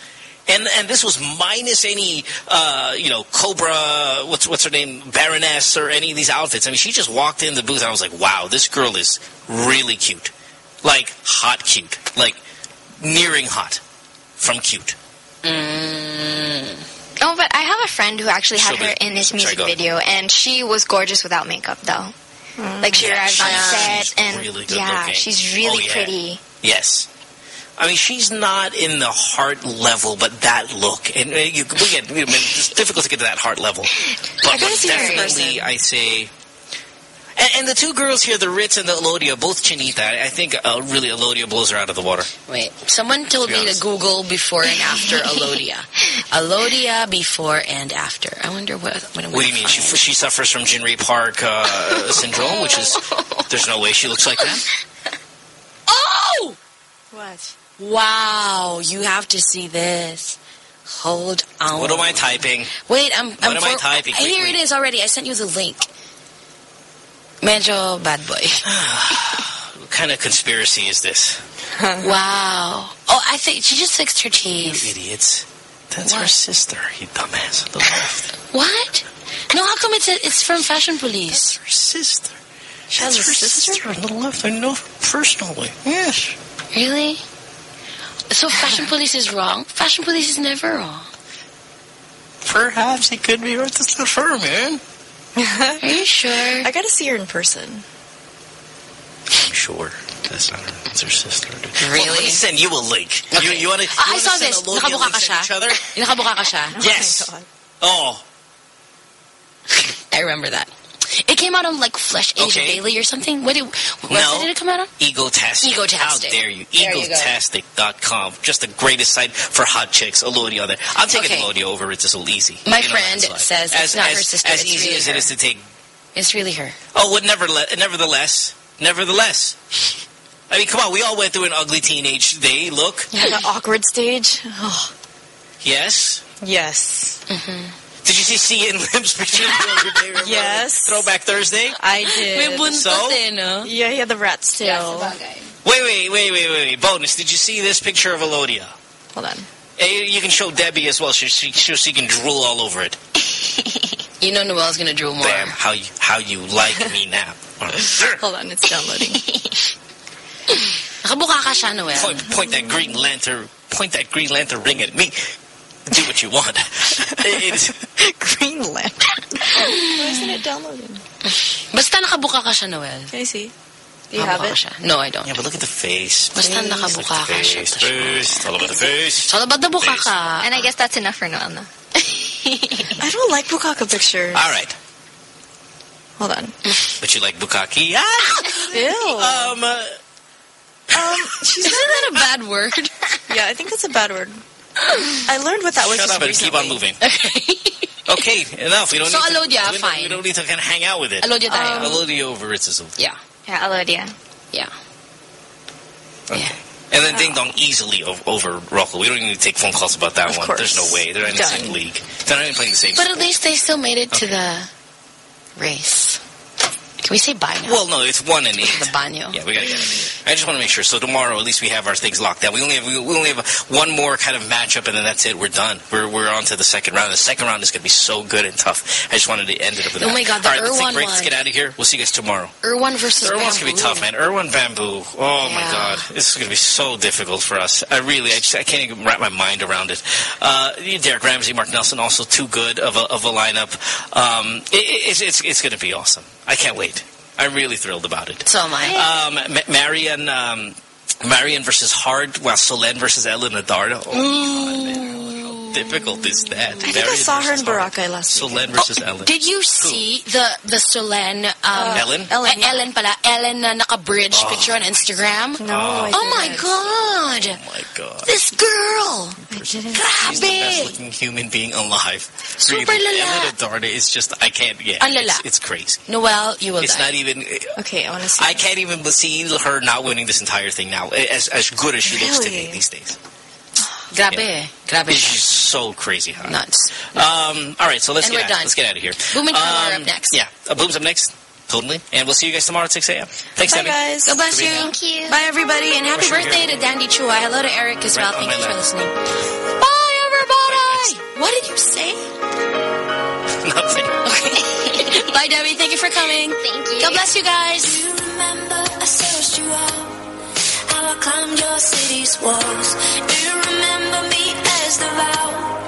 And and this was minus any, uh, you know, Cobra, what's what's her name, Baroness, or any of these outfits. I mean, she just walked in the booth, and I was like, wow, this girl is really cute, like hot cute, like nearing hot from cute. Oh, but I have a friend who actually had She'll her be- in this music go video, and she was gorgeous without makeup, though. Like she arrived on she's set, and really good yeah, looking. she's really Oh, yeah. pretty. Yes. I mean, she's not in the heart level, but that look, and uh, you, we get, I mean, it's difficult to get to that heart level. But I gotta see her in definitely, I say, and, and the two girls here, the Ritz and the Alodia, both Chinita. I I think uh, really Alodia blows her out of the water. Wait, someone told be me to. Google before and after Alodia. Alodia before and after. I wonder what. What, What do you mean? She, she suffers from Jinri Park uh, syndrome, which is there's no way she looks like that. Oh! What? Wow, you have to see this. Hold on. What am I typing? Wait, I'm. What I'm am I typing? Quick, Here quick. it is already. I sent you the link. Medyo bad boy. What kind of conspiracy is this? wow. Oh, I think she just fixed her You teeth. idiots. That's her sister, you dumbass. the left. What? No, how come it's a, it's from Fashion Police? That's Her sister. She That's has a her sister? sister on the left. I know personally. Yes. Really? So Fashion Police is wrong? Fashion Police is never wrong. Perhaps he could be right. That's not her, man. Are you sure? I gotta see her in person. I'm sure. That's not her. That's her sister. Really? Well, let me send you a link. You, you want to? Ah, I saw this. Nakabuka ka siya. Each other? Nakabuka ka siya. Yes. Oh, I remember that. It came out on like Flesh Asia Okay. Daily or something. What did, what No. did it come out on? Egotastic. Egotastic. How dare you? There you go. Egotastic.com. Just the greatest site for hot chicks. Alodia there. I'm taking Okay. Alodia over it. It's a little easy. My You know, friend says as, it's not as, her sister, As it's easy really as her. is to take. It's really her. Oh, what nevertheless, nevertheless, nevertheless. I mean, come on. We all went through an ugly teenage day. Look. Yeah, the awkward stage. Oh, Yes. yes. Mm-hmm. Did you see C and Limbs picture? the other day? Yes. Throwback Thursday. I did. So? Yeah, he had the rat's tail. Wait, wait, wait, wait, wait, wait. Bonus. Did you see this picture of Alodia? Hold on. Eh, hey, you can show Debbie as well. She, she, she, she can drool all over it. You know Noel's gonna drool more. Bam. How you how you like me now? Hold on, it's downloading. Nakabuka ka siya, Noel. Point, point that green lantern. Point that green lantern ring at me. Do what you want. It's, Green lantern. Why isn't it downloading? Basta nakabuka ka siya, Noel. Can I see? Do you have Nakabuka it? ka siya. No, I don't. yeah, but look at the face. Basta nakabuka ka siya. Face, face. It's all about the face. So, ba't nabuka Face. ka? And I guess that's enough for Noel, no? I don't like Bukaka pictures. All right. Hold on. But you like bukkake? Ah! Ew. Um, uh, Um, she's Isn't that a bad word? yeah, I think that's a bad word. I learned what that was shut just up and keep on moving. Okay, enough. We don't So, need to, Alodia, we don't- fine. We don't need to kind of hang out with it. Alodia um, tayo. Alodia over it's a Yeah. Yeah, Alodia. Yeah. Okay. And then Ding oh. Dong easily over, over Rocco. We don't even need to take phone calls about that Of one. course. There's no way. They're not in the same league. They're not even playing the same But sport. at least they still made it to the race. Can we say bye? Well, no, it's one and eight. the banyo. Yeah, we gotta get it. I just want to make sure. So tomorrow, at least we have our things locked down. We only have we only have one more kind of matchup, and then that's it. We're done. We're we're on to the second round. The second round is gonna be so good and tough. I just wanted to end it up with Oh that. Oh my God, the All right, let's Irwan break. Let's get out of here. We'll see you guys tomorrow. Erwan versus Erwan's Bamboo. gonna be tough, man. Erwan Bamboo. Oh my god, this is gonna be so difficult for us. I really, I just, I can't even wrap my mind around it. Uh, Derek Ramsay, Mark Nelson, also too good of a of a lineup. Um, it, it's it's it's gonna be awesome. I can't wait. I'm really thrilled about it. So am I. Um, Ma- Marian, um, Marian versus Hard, while Solenn versus Ellen Adarna. Oh, God, man. How difficult is that? I think I saw her in Boracay last week. Solenn versus Ellen. Did you see the the Solenn um, Ellen? Ellen, eh, Ellen pala Ellen na naka-bridge Oh. picture on Instagram? No, I Oh my didn't. god. Oh my God. This girl. I didn't. She's the best-looking human being alive. Super really. lala. Ellen Adarna is just, I can't, yeah. Lala. It's, it's crazy. Noel, you will It's die. not even, Okay, I want to see. I can't even see her not winning this entire thing now. As, as good as she looks today these days. Grabe. Grabe She's so crazy hot. Nuts. Um, all right, so let's And get out. done. Let's get out of here. Boom and Color Um, up next. Yeah, uh, Boom's up next. Totally. And we'll see you guys tomorrow at 6 a.m. Thanks, Bye, Debbie. guys. God bless you. Thank you. Bye, everybody, and happy Wish you were birthday to Dandy Chua. Hello to Eric as well. Right on Thank you for listening. Bye, everybody. bye. What did you say? Nothing. Okay. Bye, Debbie. Thank you for coming. Thank you. God bless you guys. I climbed your city's walls. Do you remember me as the vow?